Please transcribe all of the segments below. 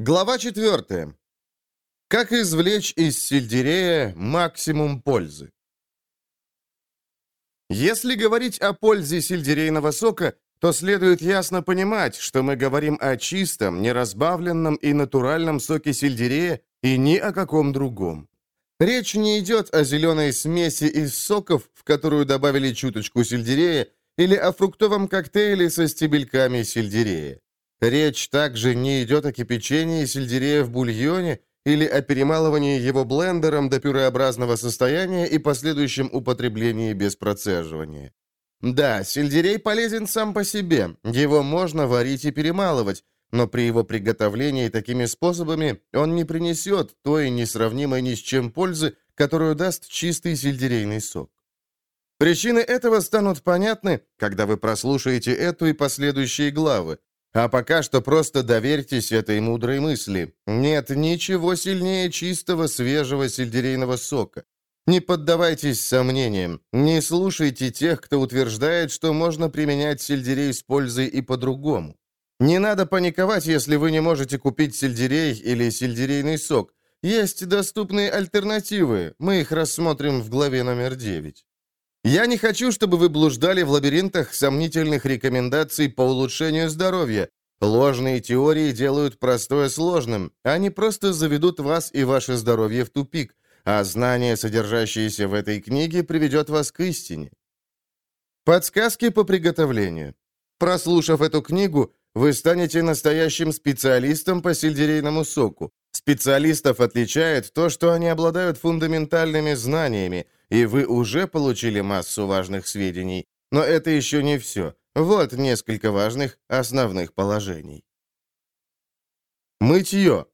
Глава 4. Как извлечь из сельдерея максимум пользы? Если говорить о пользе сельдерейного сока, то следует ясно понимать, что мы говорим о чистом, неразбавленном и натуральном соке сельдерея и ни о каком другом. Речь не идет о зеленой смеси из соков, в которую добавили чуточку сельдерея, или о фруктовом коктейле со стебельками сельдерея. Речь также не идет о кипячении сельдерея в бульоне или о перемалывании его блендером до пюреобразного состояния и последующем употреблении без процеживания. Да, сельдерей полезен сам по себе, его можно варить и перемалывать, но при его приготовлении такими способами он не принесет той несравнимой ни с чем пользы, которую даст чистый сельдерейный сок. Причины этого станут понятны, когда вы прослушаете эту и последующие главы. А пока что просто доверьтесь этой мудрой мысли. Нет ничего сильнее чистого свежего сельдерейного сока. Не поддавайтесь сомнениям, не слушайте тех, кто утверждает, что можно применять сельдерей с пользой и по-другому. Не надо паниковать, если вы не можете купить сельдерей или сельдерейный сок. Есть доступные альтернативы, мы их рассмотрим в главе номер 9. Я не хочу, чтобы вы блуждали в лабиринтах сомнительных рекомендаций по улучшению здоровья. Ложные теории делают простое сложным. Они просто заведут вас и ваше здоровье в тупик, а знание, содержащееся в этой книге, приведет вас к истине. Подсказки по приготовлению. Прослушав эту книгу, вы станете настоящим специалистом по сельдерейному соку. Специалистов отличает то, что они обладают фундаментальными знаниями, и вы уже получили массу важных сведений. Но это еще не все. Вот несколько важных основных положений. Мытье.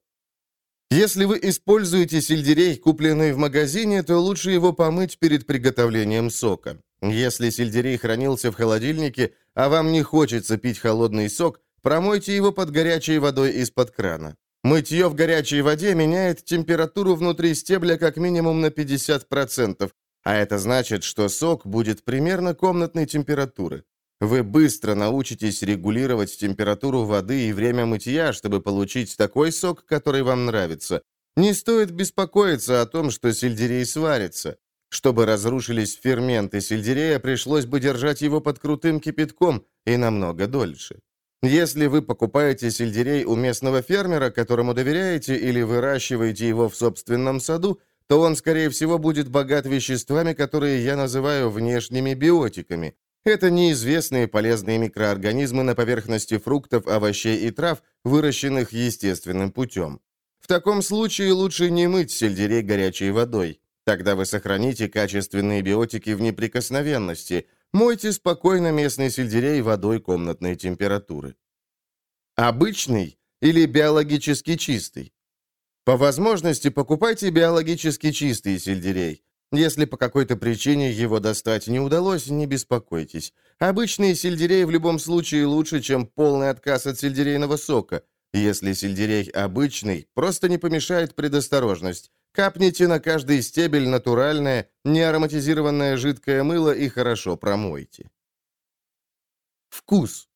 Если вы используете сельдерей, купленный в магазине, то лучше его помыть перед приготовлением сока. Если сельдерей хранился в холодильнике, а вам не хочется пить холодный сок, промойте его под горячей водой из-под крана. Мытье в горячей воде меняет температуру внутри стебля как минимум на 50%, а это значит, что сок будет примерно комнатной температуры. Вы быстро научитесь регулировать температуру воды и время мытья, чтобы получить такой сок, который вам нравится. Не стоит беспокоиться о том, что сельдерей сварится. Чтобы разрушились ферменты сельдерея, пришлось бы держать его под крутым кипятком и намного дольше. Если вы покупаете сельдерей у местного фермера, которому доверяете, или выращиваете его в собственном саду, то он, скорее всего, будет богат веществами, которые я называю внешними биотиками. Это неизвестные полезные микроорганизмы на поверхности фруктов, овощей и трав, выращенных естественным путем. В таком случае лучше не мыть сельдерей горячей водой. Тогда вы сохраните качественные биотики в неприкосновенности. Мойте спокойно местный сельдерей водой комнатной температуры. Обычный или биологически чистый? По возможности покупайте биологически чистый сельдерей. Если по какой-то причине его достать не удалось, не беспокойтесь. Обычный сельдерей в любом случае лучше, чем полный отказ от сельдерейного сока. Если сельдерей обычный, просто не помешает предосторожность. Капните на каждый стебель натуральное, неароматизированное жидкое мыло и хорошо промойте. Вкус.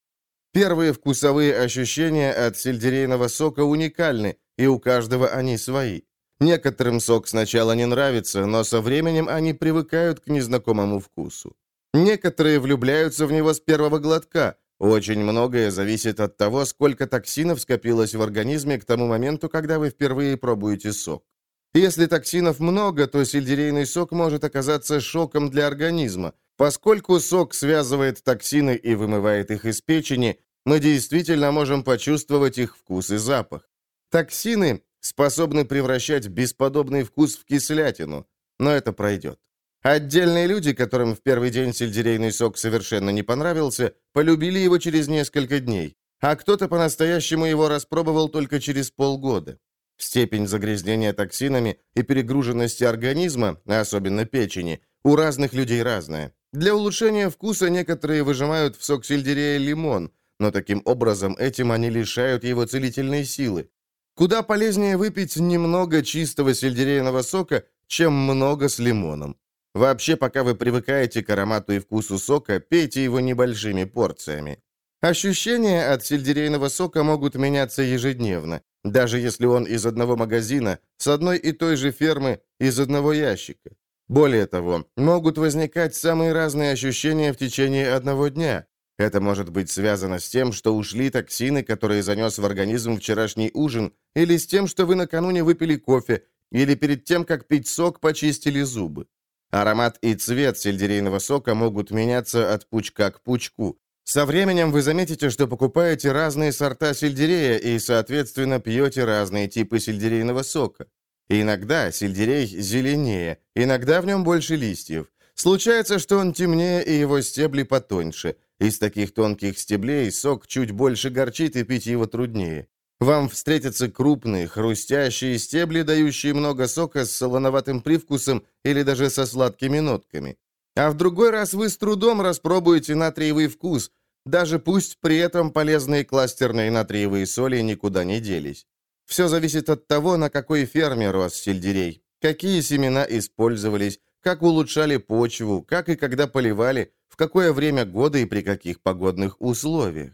Первые вкусовые ощущения от сельдерейного сока уникальны, и у каждого они свои. Некоторым сок сначала не нравится, но со временем они привыкают к незнакомому вкусу. Некоторые влюбляются в него с первого глотка. Очень многое зависит от того, сколько токсинов скопилось в организме к тому моменту, когда вы впервые пробуете сок. Если токсинов много, то сельдерейный сок может оказаться шоком для организма. Поскольку сок связывает токсины и вымывает их из печени, мы действительно можем почувствовать их вкус и запах. Токсины способны превращать бесподобный вкус в кислятину, но это пройдет. Отдельные люди, которым в первый день сельдерейный сок совершенно не понравился, полюбили его через несколько дней, а кто-то по-настоящему его распробовал только через полгода. Степень загрязнения токсинами и перегруженности организма, особенно печени, у разных людей разная. Для улучшения вкуса некоторые выжимают в сок сельдерея лимон, но таким образом этим они лишают его целительной силы. Куда полезнее выпить немного чистого сельдерейного сока, чем много с лимоном. Вообще, пока вы привыкаете к аромату и вкусу сока, пейте его небольшими порциями. Ощущения от сельдерейного сока могут меняться ежедневно. Даже если он из одного магазина, с одной и той же фермы, из одного ящика. Более того, могут возникать самые разные ощущения в течение одного дня. Это может быть связано с тем, что ушли токсины, которые занес в организм вчерашний ужин, или с тем, что вы накануне выпили кофе, или перед тем, как пить сок, почистили зубы. Аромат и цвет сельдерейного сока могут меняться от пучка к пучку. Со временем вы заметите, что покупаете разные сорта сельдерея и, соответственно, пьете разные типы сельдерейного сока. Иногда сельдерей зеленее, иногда в нем больше листьев. Случается, что он темнее и его стебли потоньше. Из таких тонких стеблей сок чуть больше горчит и пить его труднее. Вам встретятся крупные, хрустящие стебли, дающие много сока с солоноватым привкусом или даже со сладкими нотками. А в другой раз вы с трудом распробуете натриевый вкус, даже пусть при этом полезные кластерные натриевые соли никуда не делись. Все зависит от того, на какой ферме рос сельдерей, какие семена использовались, как улучшали почву, как и когда поливали, в какое время года и при каких погодных условиях.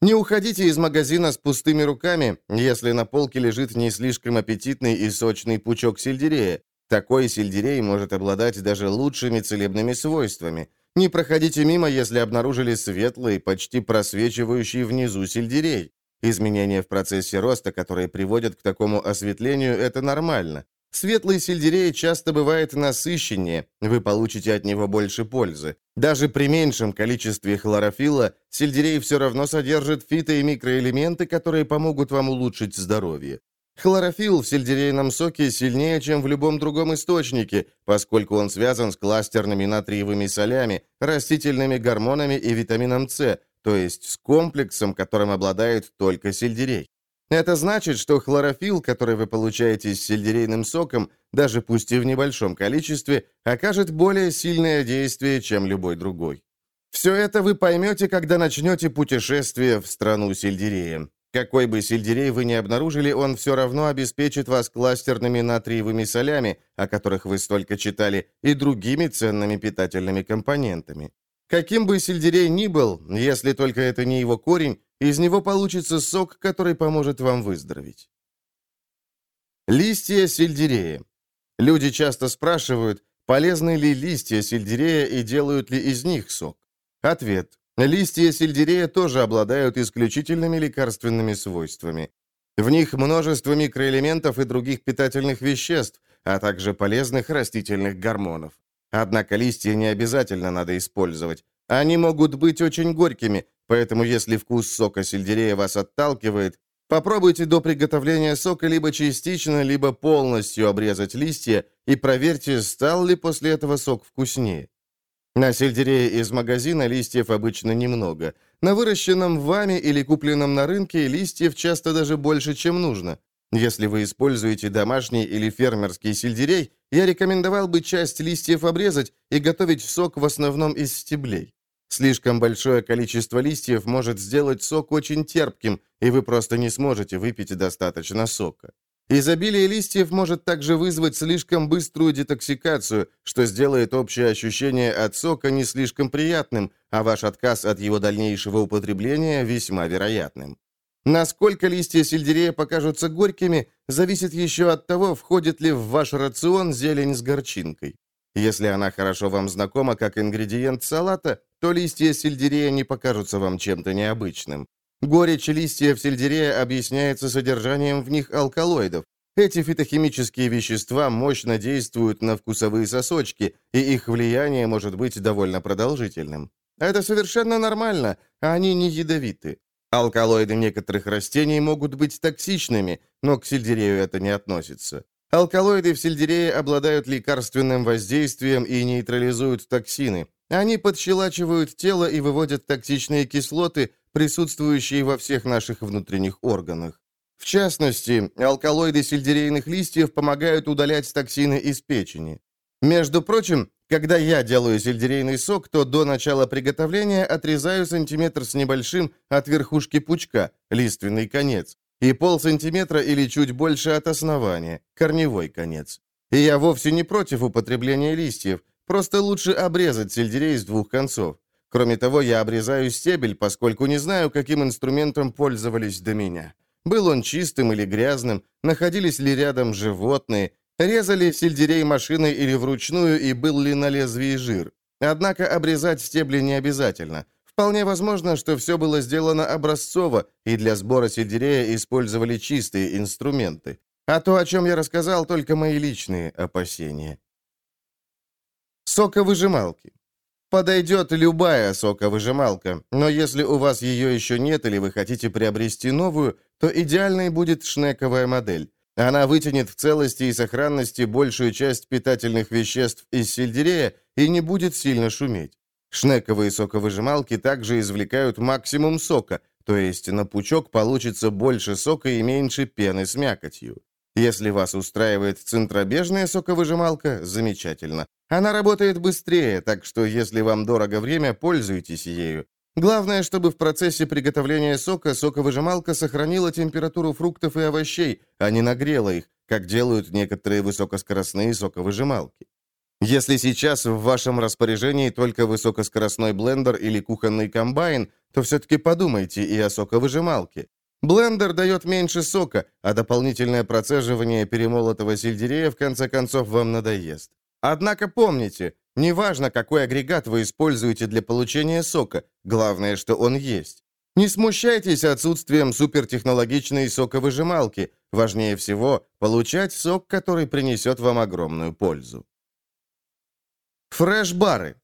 Не уходите из магазина с пустыми руками, если на полке лежит не слишком аппетитный и сочный пучок сельдерея. Такой сельдерей может обладать даже лучшими целебными свойствами. Не проходите мимо, если обнаружили светлый, почти просвечивающий внизу сельдерей. Изменения в процессе роста, которые приводят к такому осветлению, это нормально. Светлый сельдерей часто бывает насыщеннее, вы получите от него больше пользы. Даже при меньшем количестве хлорофилла сельдерей все равно содержит фито- и микроэлементы, которые помогут вам улучшить здоровье. Хлорофилл в сельдерейном соке сильнее, чем в любом другом источнике, поскольку он связан с кластерными натриевыми солями, растительными гормонами и витамином С, то есть с комплексом, которым обладает только сельдерей. Это значит, что хлорофилл, который вы получаете с сельдерейным соком, даже пусть и в небольшом количестве, окажет более сильное действие, чем любой другой. Все это вы поймете, когда начнете путешествие в страну сельдерея. Какой бы сельдерей вы ни обнаружили, он все равно обеспечит вас кластерными натриевыми солями, о которых вы столько читали, и другими ценными питательными компонентами. Каким бы сельдерей ни был, если только это не его корень, из него получится сок, который поможет вам выздороветь. Листья сельдерея. Люди часто спрашивают, полезны ли листья сельдерея и делают ли из них сок. Ответ. Листья сельдерея тоже обладают исключительными лекарственными свойствами. В них множество микроэлементов и других питательных веществ, а также полезных растительных гормонов. Однако листья не обязательно надо использовать. Они могут быть очень горькими, поэтому если вкус сока сельдерея вас отталкивает, попробуйте до приготовления сока либо частично, либо полностью обрезать листья и проверьте, стал ли после этого сок вкуснее. На сельдерее из магазина листьев обычно немного. На выращенном вами или купленном на рынке листьев часто даже больше, чем нужно. Если вы используете домашний или фермерский сельдерей, я рекомендовал бы часть листьев обрезать и готовить сок в основном из стеблей. Слишком большое количество листьев может сделать сок очень терпким, и вы просто не сможете выпить достаточно сока. Изобилие листьев может также вызвать слишком быструю детоксикацию, что сделает общее ощущение от сока не слишком приятным, а ваш отказ от его дальнейшего употребления весьма вероятным. Насколько листья сельдерея покажутся горькими, зависит еще от того, входит ли в ваш рацион зелень с горчинкой. Если она хорошо вам знакома как ингредиент салата, то листья сельдерея не покажутся вам чем-то необычным. Горечь листьев сельдерея объясняется содержанием в них алкалоидов. Эти фитохимические вещества мощно действуют на вкусовые сосочки, и их влияние может быть довольно продолжительным. Это совершенно нормально, они не ядовиты. Алкалоиды некоторых растений могут быть токсичными, но к сельдерею это не относится. Алкалоиды в сельдерее обладают лекарственным воздействием и нейтрализуют токсины. Они подщелачивают тело и выводят токсичные кислоты, присутствующие во всех наших внутренних органах. В частности, алкалоиды сельдерейных листьев помогают удалять токсины из печени. Между прочим, когда я делаю сельдерейный сок, то до начала приготовления отрезаю сантиметр с небольшим от верхушки пучка, лиственный конец, и полсантиметра или чуть больше от основания, корневой конец. И я вовсе не против употребления листьев, просто лучше обрезать сельдерей с двух концов. Кроме того, я обрезаю стебель, поскольку не знаю, каким инструментом пользовались до меня. был он чистым или грязным, находились ли рядом животные, резали сельдерей машиной или вручную и был ли на лезвии жир. Однако обрезать стебли не обязательно. Вполне возможно, что все было сделано образцово, и для сбора сельдерея использовали чистые инструменты. А то, о чем я рассказал, только мои личные опасения. Соковыжималки. Подойдет любая соковыжималка, но если у вас ее еще нет или вы хотите приобрести новую, то идеальной будет шнековая модель. Она вытянет в целости и сохранности большую часть питательных веществ из сельдерея и не будет сильно шуметь. Шнековые соковыжималки также извлекают максимум сока, то есть на пучок получится больше сока и меньше пены с мякотью. Если вас устраивает центробежная соковыжималка, замечательно. Она работает быстрее, так что если вам дорого время, пользуйтесь ею. Главное, чтобы в процессе приготовления сока соковыжималка сохранила температуру фруктов и овощей, а не нагрела их, как делают некоторые высокоскоростные соковыжималки. Если сейчас в вашем распоряжении только высокоскоростной блендер или кухонный комбайн, то все-таки подумайте и о соковыжималке. Блендер дает меньше сока, а дополнительное процеживание перемолотого сельдерея в конце концов вам надоест. Однако помните, неважно, какой агрегат вы используете для получения сока, главное, что он есть. Не смущайтесь отсутствием супертехнологичной соковыжималки. Важнее всего получать сок, который принесет вам огромную пользу. Фреш-бары.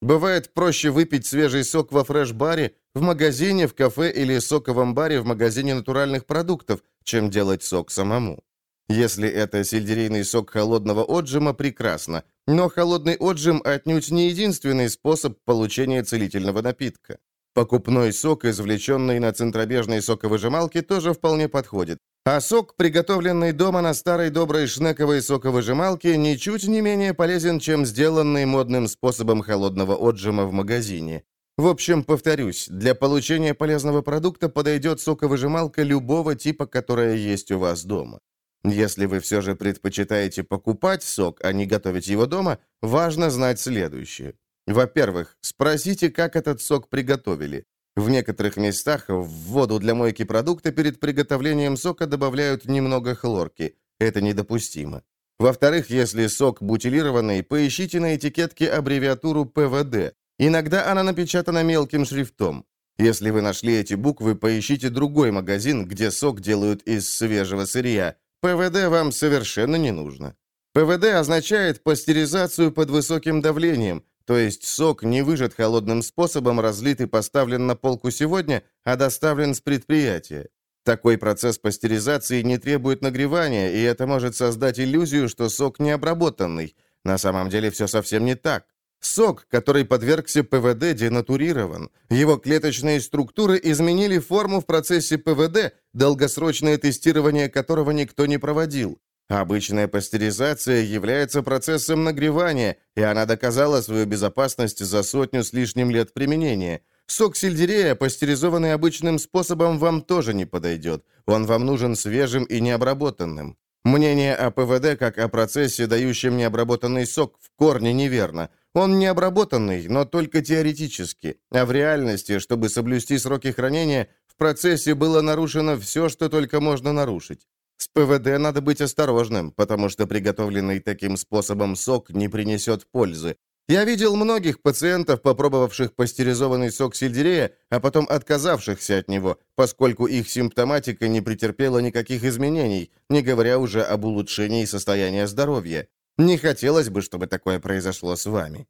Бывает проще выпить свежий сок во фреш-баре, в магазине, в кафе или соковом баре в магазине натуральных продуктов, чем делать сок самому. Если это сельдерейный сок холодного отжима, прекрасно. Но холодный отжим отнюдь не единственный способ получения целительного напитка. Покупной сок, извлеченный на центробежной соковыжималке, тоже вполне подходит. А сок, приготовленный дома на старой доброй шнековой соковыжималке, ничуть не менее полезен, чем сделанный модным способом холодного отжима в магазине. В общем, повторюсь, для получения полезного продукта подойдет соковыжималка любого типа, которая есть у вас дома. Если вы все же предпочитаете покупать сок, а не готовить его дома, важно знать следующее. Во-первых, спросите, как этот сок приготовили. В некоторых местах в воду для мойки продукта перед приготовлением сока добавляют немного хлорки. Это недопустимо. Во-вторых, если сок бутилированный, поищите на этикетке аббревиатуру ПВД. Иногда она напечатана мелким шрифтом. Если вы нашли эти буквы, поищите другой магазин, где сок делают из свежего сырья. ПВД вам совершенно не нужно. ПВД означает пастеризацию под высоким давлением, то есть сок не выжат холодным способом, разлит и поставлен на полку сегодня, а доставлен с предприятия. Такой процесс пастеризации не требует нагревания, и это может создать иллюзию, что сок не обработанный. На самом деле все совсем не так. Сок, который подвергся ПВД, денатурирован. Его клеточные структуры изменили форму в процессе ПВД, долгосрочное тестирование которого никто не проводил. Обычная пастеризация является процессом нагревания, и она доказала свою безопасность за сотню с лишним лет применения. Сок сельдерея, пастеризованный обычным способом, вам тоже не подойдет. Он вам нужен свежим и необработанным. Мнение о ПВД как о процессе, дающем необработанный сок, в корне неверно. Он не обработанный, но только теоретически. А в реальности, чтобы соблюсти сроки хранения, в процессе было нарушено все, что только можно нарушить. С ПВД надо быть осторожным, потому что приготовленный таким способом сок не принесет пользы. Я видел многих пациентов, попробовавших пастеризованный сок сельдерея, а потом отказавшихся от него, поскольку их симптоматика не претерпела никаких изменений, не говоря уже об улучшении состояния здоровья. Не хотелось бы, чтобы такое произошло с вами.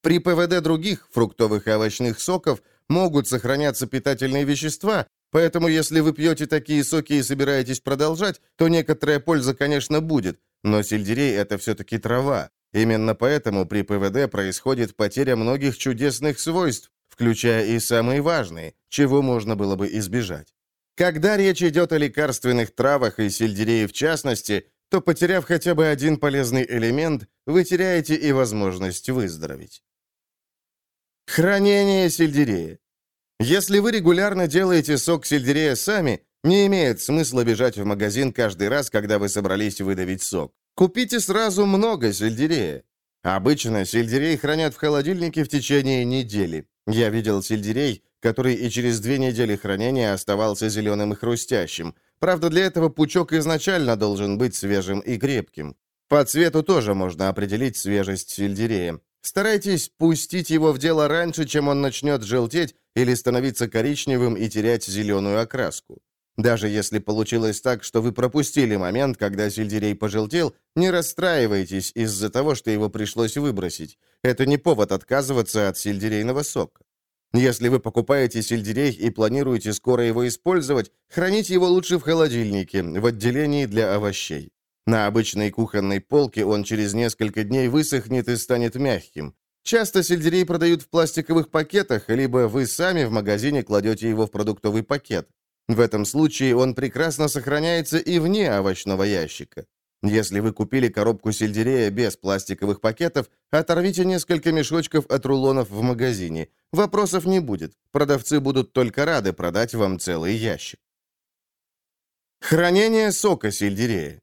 При ПВД других фруктовых и овощных соков могут сохраняться питательные вещества, поэтому если вы пьете такие соки и собираетесь продолжать, то некоторая польза, конечно, будет, но сельдерей – это все-таки трава. Именно поэтому при ПВД происходит потеря многих чудесных свойств, включая и самые важные, чего можно было бы избежать. Когда речь идет о лекарственных травах и сельдерее в частности, то, потеряв хотя бы один полезный элемент, вы теряете и возможность выздороветь. Хранение сельдерея. Если вы регулярно делаете сок сельдерея сами, не имеет смысла бежать в магазин каждый раз, когда вы собрались выдавить сок. Купите сразу много сельдерея. Обычно сельдерей хранят в холодильнике в течение недели. Я видел сельдерей, который и через две недели хранения оставался зеленым и хрустящим. Правда, для этого пучок изначально должен быть свежим и крепким. По цвету тоже можно определить свежесть сельдерея. Старайтесь пустить его в дело раньше, чем он начнет желтеть или становиться коричневым и терять зеленую окраску. Даже если получилось так, что вы пропустили момент, когда сельдерей пожелтел, не расстраивайтесь из-за того, что его пришлось выбросить. Это не повод отказываться от сельдерейного сока. Если вы покупаете сельдерей и планируете скоро его использовать, храните его лучше в холодильнике, в отделении для овощей. На обычной кухонной полке он через несколько дней высохнет и станет мягким. Часто сельдерей продают в пластиковых пакетах, либо вы сами в магазине кладете его в продуктовый пакет. В этом случае он прекрасно сохраняется и вне овощного ящика. Если вы купили коробку сельдерея без пластиковых пакетов, оторвите несколько мешочков от рулонов в магазине. Вопросов не будет. Продавцы будут только рады продать вам целый ящик. Хранение сока сельдерея.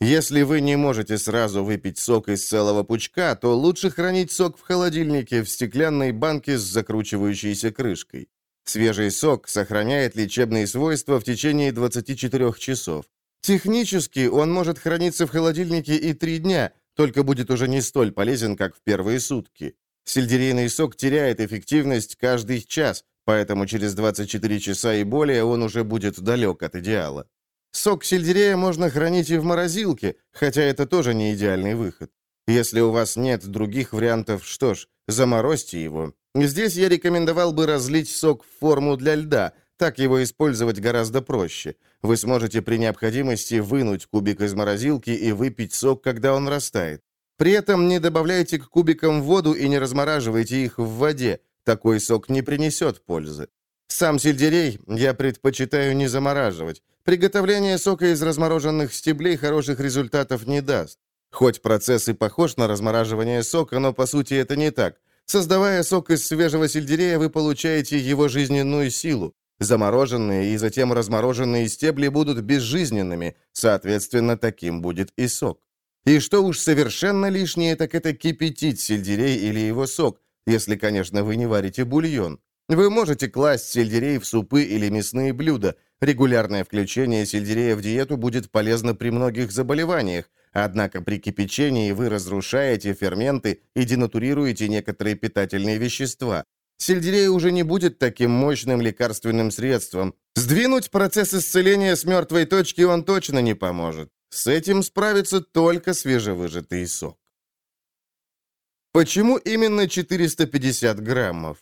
Если вы не можете сразу выпить сок из целого пучка, то лучше хранить сок в холодильнике в стеклянной банке с закручивающейся крышкой. Свежий сок сохраняет лечебные свойства в течение 24 часов. Технически он может храниться в холодильнике и 3 дня, только будет уже не столь полезен, как в первые сутки. Сельдерейный сок теряет эффективность каждый час, поэтому через 24 часа и более он уже будет далек от идеала. Сок сельдерея можно хранить и в морозилке, хотя это тоже не идеальный выход. Если у вас нет других вариантов, что ж, заморозьте его. Здесь я рекомендовал бы разлить сок в форму для льда, так его использовать гораздо проще. Вы сможете при необходимости вынуть кубик из морозилки и выпить сок, когда он растает. При этом не добавляйте к кубикам воду и не размораживайте их в воде. Такой сок не принесет пользы. Сам сельдерей я предпочитаю не замораживать. Приготовление сока из размороженных стеблей хороших результатов не даст. Хоть процесс и похож на размораживание сока, но по сути это не так. Создавая сок из свежего сельдерея, вы получаете его жизненную силу. Замороженные и затем размороженные стебли будут безжизненными, соответственно, таким будет и сок. И что уж совершенно лишнее, так это кипятить сельдерей или его сок, если, конечно, вы не варите бульон. Вы можете класть сельдерей в супы или мясные блюда. Регулярное включение сельдерея в диету будет полезно при многих заболеваниях, однако при кипячении вы разрушаете ферменты и денатурируете некоторые питательные вещества. Сельдерей уже не будет таким мощным лекарственным средством. Сдвинуть процесс исцеления с мертвой точки он точно не поможет. С этим справится только свежевыжатый сок. Почему именно 450 граммов?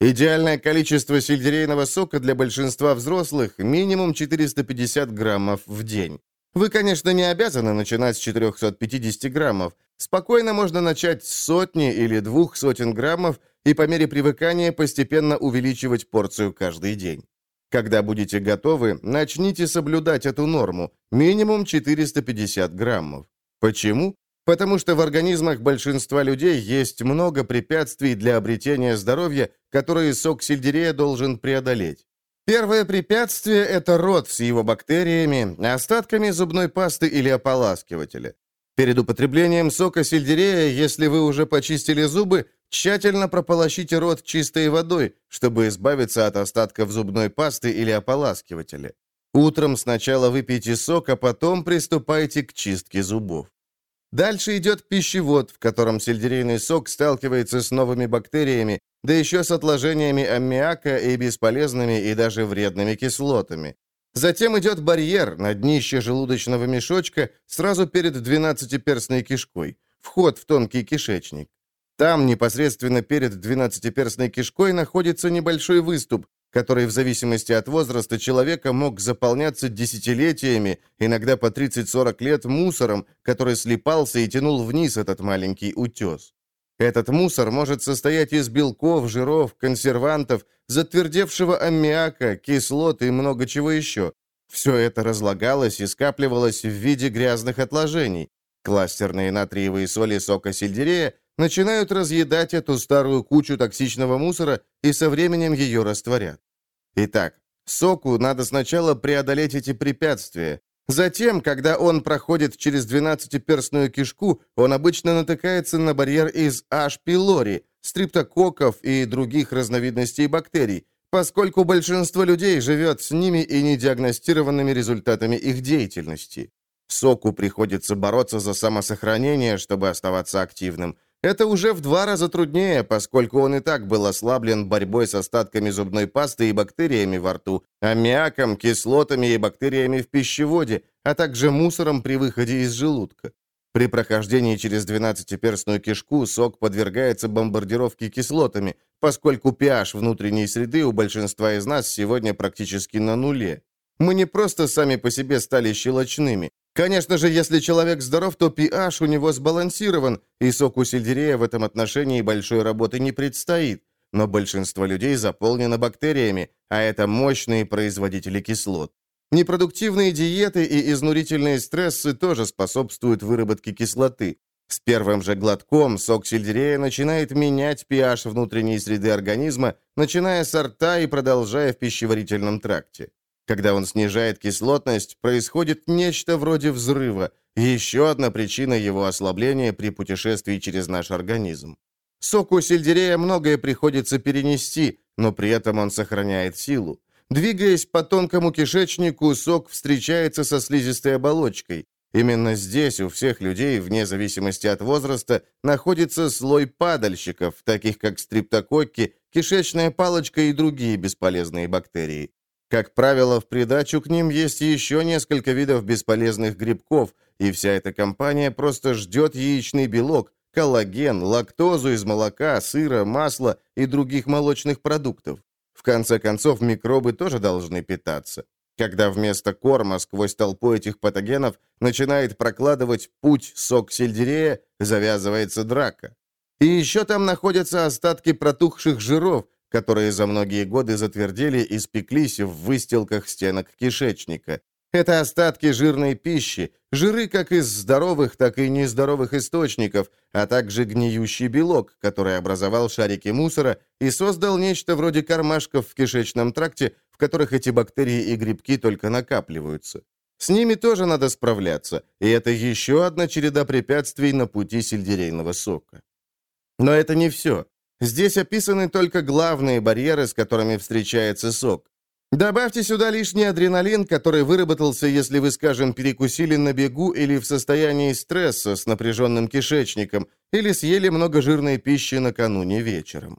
Идеальное количество сельдерейного сока для большинства взрослых – минимум 450 граммов в день. Вы, конечно, не обязаны начинать с 450 граммов. Спокойно можно начать с сотни или двух сотен граммов и по мере привыкания постепенно увеличивать порцию каждый день. Когда будете готовы, начните соблюдать эту норму – минимум 450 граммов. Почему? Потому что в организмах большинства людей есть много препятствий для обретения здоровья, которые сок сельдерея должен преодолеть. Первое препятствие – это рот с его бактериями, остатками зубной пасты или ополаскивателя. Перед употреблением сока сельдерея, если вы уже почистили зубы, тщательно прополощите рот чистой водой, чтобы избавиться от остатков зубной пасты или ополаскивателя. Утром сначала выпейте сок, а потом приступайте к чистке зубов. Дальше идет пищевод, в котором сельдерейный сок сталкивается с новыми бактериями, да еще с отложениями аммиака и бесполезными и даже вредными кислотами. Затем идет барьер на днище желудочного мешочка сразу перед двенадцатиперстной кишкой, вход в тонкий кишечник. Там, непосредственно перед двенадцатиперстной кишкой, находится небольшой выступ, который в зависимости от возраста человека мог заполняться десятилетиями, иногда по 30-40 лет, мусором, который слипался и тянул вниз этот маленький утес. Этот мусор может состоять из белков, жиров, консервантов, затвердевшего аммиака, кислот и много чего еще. Все это разлагалось и скапливалось в виде грязных отложений. Кластерные натриевые соли сока сельдерея начинают разъедать эту старую кучу токсичного мусора и со временем ее растворят. Итак, соку надо сначала преодолеть эти препятствия. Затем, когда он проходит через двенадцатиперстную кишку, он обычно натыкается на барьер из H. pylori, стриптококков и других разновидностей бактерий, поскольку большинство людей живет с ними и недиагностированными результатами их деятельности. Соку приходится бороться за самосохранение, чтобы оставаться активным. Это уже в два раза труднее, поскольку он и так был ослаблен борьбой с остатками зубной пасты и бактериями во рту, аммиаком, кислотами и бактериями в пищеводе, а также мусором при выходе из желудка. При прохождении через 12-перстную кишку сок подвергается бомбардировке кислотами, поскольку pH внутренней среды у большинства из нас сегодня практически на нуле. Мы не просто сами по себе стали щелочными. Конечно же, если человек здоров, то pH у него сбалансирован, и соку сельдерея в этом отношении большой работы не предстоит. Но большинство людей заполнено бактериями, а это мощные производители кислот. Непродуктивные диеты и изнурительные стрессы тоже способствуют выработке кислоты. С первым же глотком сок сельдерея начинает менять pH внутренней среды организма, начиная с рта и продолжая в пищеварительном тракте. Когда он снижает кислотность, происходит нечто вроде взрыва, еще одна причина его ослабления при путешествии через наш организм. Соку сельдерея многое приходится перенести, но при этом он сохраняет силу. Двигаясь по тонкому кишечнику, сок встречается со слизистой оболочкой. Именно здесь у всех людей, вне зависимости от возраста, находится слой падальщиков, таких как стриптококки, кишечная палочка и другие бесполезные бактерии. Как правило, в придачу к ним есть еще несколько видов бесполезных грибков, и вся эта компания просто ждет яичный белок, коллаген, лактозу из молока, сыра, масла и других молочных продуктов. В конце концов, микробы тоже должны питаться. Когда вместо корма сквозь толпу этих патогенов начинает прокладывать путь сок сельдерея, завязывается драка. И еще там находятся остатки протухших жиров, которые за многие годы затвердели и спеклись в выстилках стенок кишечника. Это остатки жирной пищи, жиры как из здоровых, так и нездоровых источников, а также гниющий белок, который образовал шарики мусора и создал нечто вроде кармашков в кишечном тракте, в которых эти бактерии и грибки только накапливаются. С ними тоже надо справляться, и это еще одна череда препятствий на пути сельдерейного сока. Но это не все. Здесь описаны только главные барьеры, с которыми встречается сок. Добавьте сюда лишний адреналин, который выработался, если вы, скажем, перекусили на бегу или в состоянии стресса с напряженным кишечником, или съели много жирной пищи накануне вечером.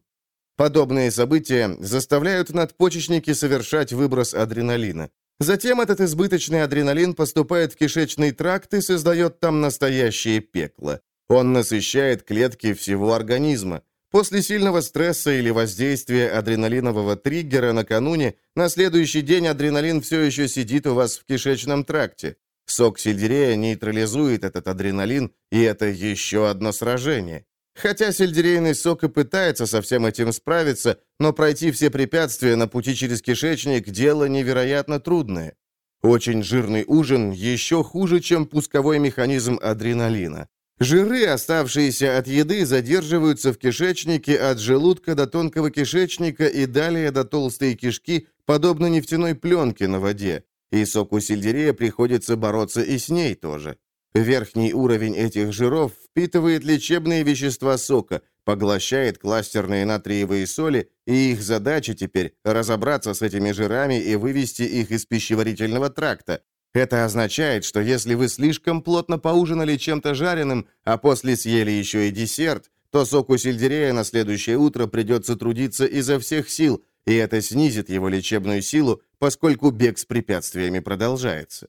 Подобные события заставляют надпочечники совершать выброс адреналина. Затем этот избыточный адреналин поступает в кишечный тракт и создает там настоящее пекло. Он насыщает клетки всего организма. После сильного стресса или воздействия адреналинового триггера накануне, на следующий день адреналин все еще сидит у вас в кишечном тракте. Сок сельдерея нейтрализует этот адреналин, и это еще одно сражение. Хотя сельдерейный сок и пытается со всем этим справиться, но пройти все препятствия на пути через кишечник – дело невероятно трудное. Очень жирный ужин еще хуже, чем пусковой механизм адреналина. Жиры, оставшиеся от еды, задерживаются в кишечнике от желудка до тонкого кишечника и далее до толстой кишки, подобно нефтяной пленке на воде. И соку сельдерея приходится бороться и с ней тоже. Верхний уровень этих жиров впитывает лечебные вещества сока, поглощает кластерные натриевые соли, и их задача теперь разобраться с этими жирами и вывести их из пищеварительного тракта, это означает, что если вы слишком плотно поужинали чем-то жареным, а после съели еще и десерт, то соку сельдерея на следующее утро придется трудиться изо всех сил, и это снизит его лечебную силу, поскольку бег с препятствиями продолжается.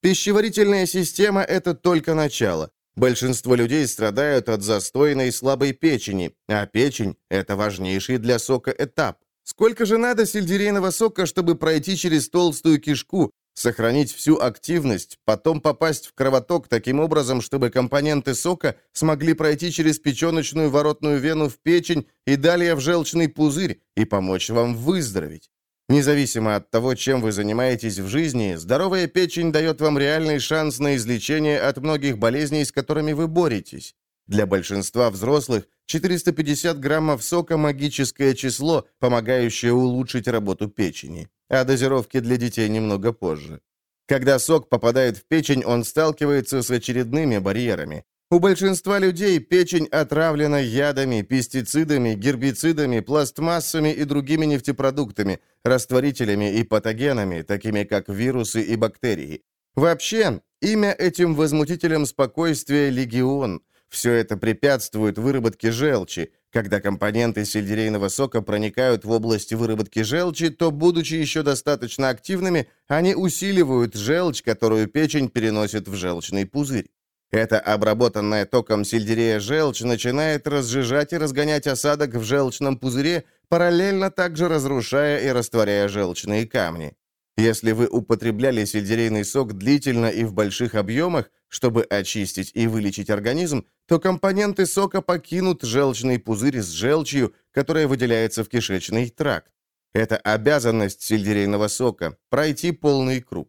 Пищеварительная система – это только начало. Большинство людей страдают от застойной слабой печени, а печень – это важнейший для сока этап. Сколько же надо сельдерейного сока, чтобы пройти через толстую кишку, сохранить всю активность, потом попасть в кровоток таким образом, чтобы компоненты сока смогли пройти через печеночную воротную вену в печень и далее в желчный пузырь и помочь вам выздороветь. Независимо от того, чем вы занимаетесь в жизни, здоровая печень дает вам реальный шанс на излечение от многих болезней, с которыми вы боретесь. Для большинства взрослых 450 граммов сока – магическое число, помогающее улучшить работу печени а дозировки для детей немного позже. Когда сок попадает в печень, он сталкивается с очередными барьерами. У большинства людей печень отравлена ядами, пестицидами, гербицидами, пластмассами и другими нефтепродуктами, растворителями и патогенами, такими как вирусы и бактерии. Вообще, имя этим возмутителям спокойствия – легион. Все это препятствует выработке желчи. Когда компоненты сельдерейного сока проникают в область выработки желчи, то, будучи еще достаточно активными, они усиливают желчь, которую печень переносит в желчный пузырь. Эта обработанная током сельдерея желчь начинает разжижать и разгонять осадок в желчном пузыре, параллельно также разрушая и растворяя желчные камни. Если вы употребляли сельдерейный сок длительно и в больших объемах, чтобы очистить и вылечить организм, то компоненты сока покинут желчный пузырь с желчью, которая выделяется в кишечный тракт. Это обязанность сельдерейного сока – пройти полный круг.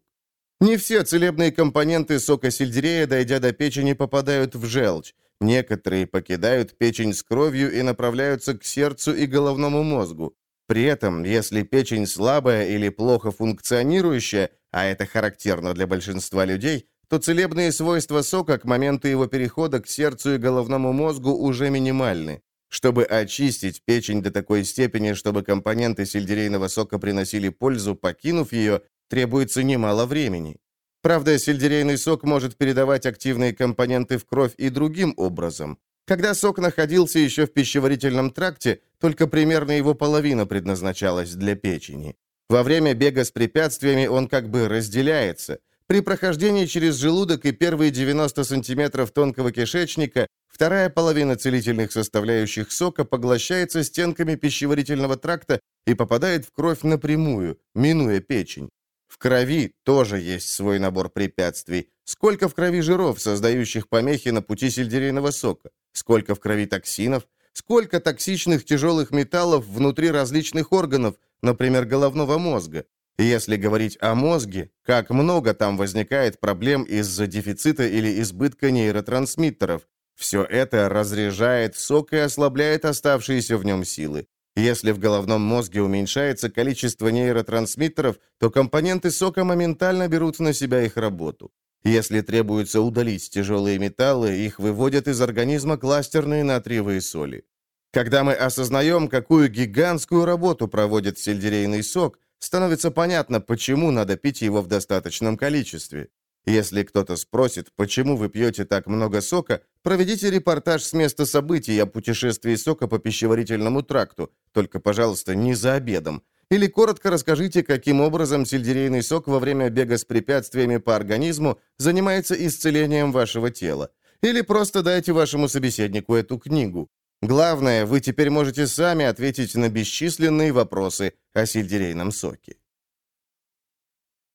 Не все целебные компоненты сока сельдерея, дойдя до печени, попадают в желчь. Некоторые покидают печень с кровью и направляются к сердцу и головному мозгу. При этом, если печень слабая или плохо функционирующая, а это характерно для большинства людей, то целебные свойства сока к моменту его перехода к сердцу и головному мозгу уже минимальны. Чтобы очистить печень до такой степени, чтобы компоненты сельдерейного сока приносили пользу, покинув ее, требуется немало времени. Правда, сельдерейный сок может передавать активные компоненты в кровь и другим образом. Когда сок находился еще в пищеварительном тракте, только примерно его половина предназначалась для печени. Во время бега с препятствиями он как бы разделяется. При прохождении через желудок и первые 90 сантиметров тонкого кишечника вторая половина целительных составляющих сока поглощается стенками пищеварительного тракта и попадает в кровь напрямую, минуя печень. В крови тоже есть свой набор препятствий. Сколько в крови жиров, создающих помехи на пути сельдерейного сока? Сколько в крови токсинов? Сколько токсичных тяжелых металлов внутри различных органов, например, головного мозга? Если говорить о мозге, как много там возникает проблем из-за дефицита или избытка нейротрансмиттеров. Все это разряжает сок и ослабляет оставшиеся в нем силы. Если в головном мозге уменьшается количество нейротрансмиттеров, то компоненты сока моментально берут на себя их работу. Если требуется удалить тяжелые металлы, их выводят из организма кластерные натриевые соли. Когда мы осознаем, какую гигантскую работу проводит сельдерейный сок, становится понятно, почему надо пить его в достаточном количестве. Если кто-то спросит, почему вы пьете так много сока, проведите репортаж с места событий о путешествии сока по пищеварительному тракту, только, пожалуйста, не за обедом. Или коротко расскажите, каким образом сельдерейный сок во время бега с препятствиями по организму занимается исцелением вашего тела. Или просто дайте вашему собеседнику эту книгу. Главное, вы теперь можете сами ответить на бесчисленные вопросы о сельдерейном соке.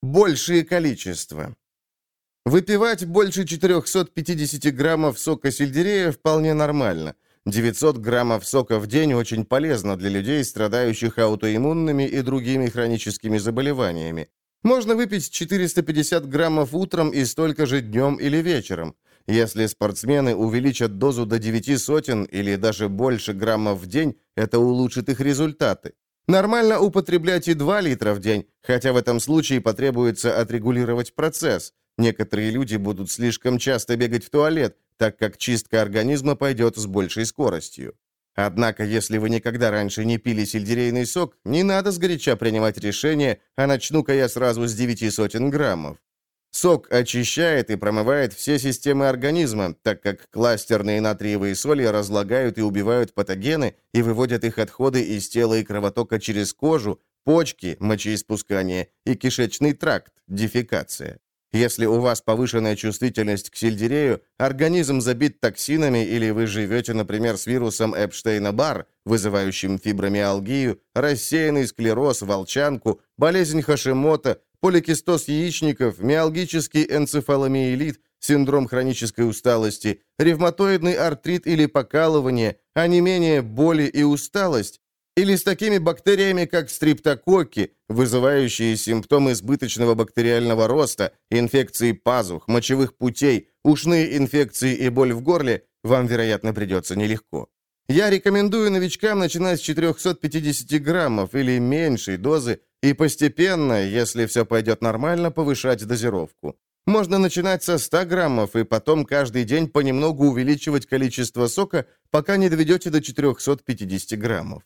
Большие количества. Выпивать больше 450 граммов сока сельдерея вполне нормально. 900 граммов сока в день очень полезно для людей, страдающих аутоиммунными и другими хроническими заболеваниями. Можно выпить 450 граммов утром и столько же днем или вечером. Если спортсмены увеличат дозу до 9 сотен или даже больше граммов в день, это улучшит их результаты. Нормально употреблять и 2 литра в день, хотя в этом случае потребуется отрегулировать процесс – Некоторые люди будут слишком часто бегать в туалет, так как чистка организма пойдет с большей скоростью. Однако, если вы никогда раньше не пили сельдерейный сок, не надо сгоряча принимать решение, а начну-ка я сразу с девяти сотен граммов. Сок очищает и промывает все системы организма, так как кластерные натриевые соли разлагают и убивают патогены и выводят их отходы из тела и кровотока через кожу, почки, мочеиспускание и кишечный тракт, дефекация. Если у вас повышенная чувствительность к сельдерею, организм забит токсинами или вы живете, например, с вирусом Эпштейна-Барр, вызывающим фибромиалгию, рассеянный склероз, волчанку, болезнь Хашимота, поликистоз яичников, миалгический энцефаломиелит, синдром хронической усталости, ревматоидный артрит или покалывание, а не менее боли и усталость, или с такими бактериями, как стриптококки, вызывающие симптомы избыточного бактериального роста, инфекции пазух, мочевых путей, ушные инфекции и боль в горле, вам, вероятно, придется нелегко. Я рекомендую новичкам начинать с 450 граммов или меньшей дозы и постепенно, если все пойдет нормально, повышать дозировку. Можно начинать со 100 граммов и потом каждый день понемногу увеличивать количество сока, пока не доведете до 450 граммов.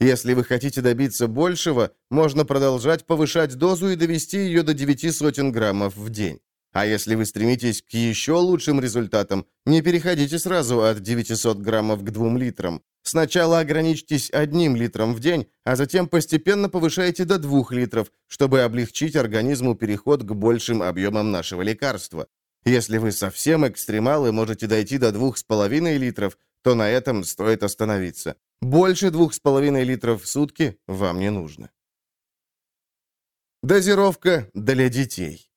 Если вы хотите добиться большего, можно продолжать повышать дозу и довести ее до 9 сотен граммов в день. А если вы стремитесь к еще лучшим результатам, не переходите сразу от 900 граммов к 2 литрам. Сначала ограничьтесь одним литром в день, а затем постепенно повышайте до 2 литров, чтобы облегчить организму переход к большим объемам нашего лекарства. Если вы совсем экстремал и можете дойти до 2,5 литров, то на этом стоит остановиться. Больше 2,5 литров в сутки вам не нужно. Дозировка для детей.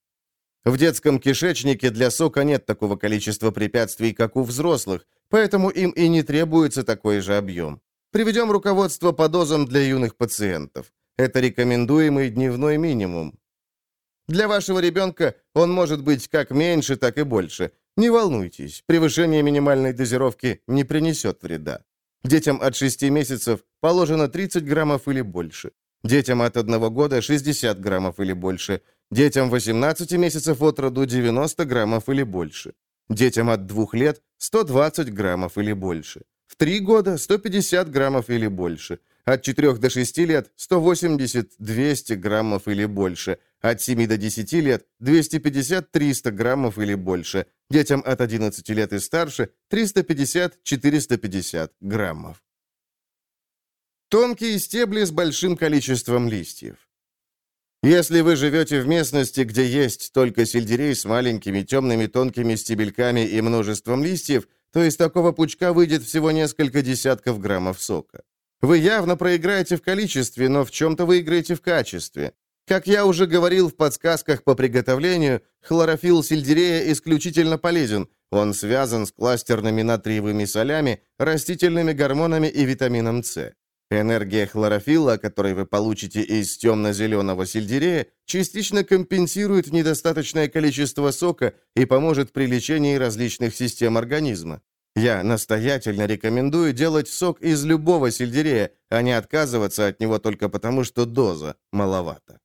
В детском кишечнике для сока нет такого количества препятствий, как у взрослых, поэтому им и не требуется такой же объем. Приведем руководство по дозам для юных пациентов. Это рекомендуемый дневной минимум. Для вашего ребенка он может быть как меньше, так и больше. Не волнуйтесь, превышение минимальной дозировки не принесет вреда. Детям от 6 месяцев положено 30 граммов или больше. Детям от 1 года 60 граммов или больше. Детям 18 месяцев от роду 90 граммов или больше. Детям от 2 лет 120 граммов или больше. В 3 года 150 граммов или больше. От 4 до 6 лет 180-200 граммов или больше. От 7 до 10 лет 250-300 граммов или больше. Детям от 11 лет и старше 350-450 граммов. Тонкие стебли с большим количеством листьев. Если вы живете в местности, где есть только сельдерей с маленькими темными тонкими стебельками и множеством листьев, то из такого пучка выйдет всего несколько десятков граммов сока. Вы явно проиграете в количестве, но в чем-то выиграете в качестве. Как я уже говорил в подсказках по приготовлению, хлорофилл сельдерея исключительно полезен. Он связан с кластерными натриевыми солями, растительными гормонами и витамином С. Энергия хлорофилла, который вы получите из темно-зеленого сельдерея, частично компенсирует недостаточное количество сока и поможет при лечении различных систем организма. Я настоятельно рекомендую делать сок из любого сельдерея, а не отказываться от него только потому, что доза маловата.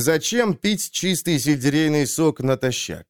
Зачем пить чистый сельдерейный сок натощак?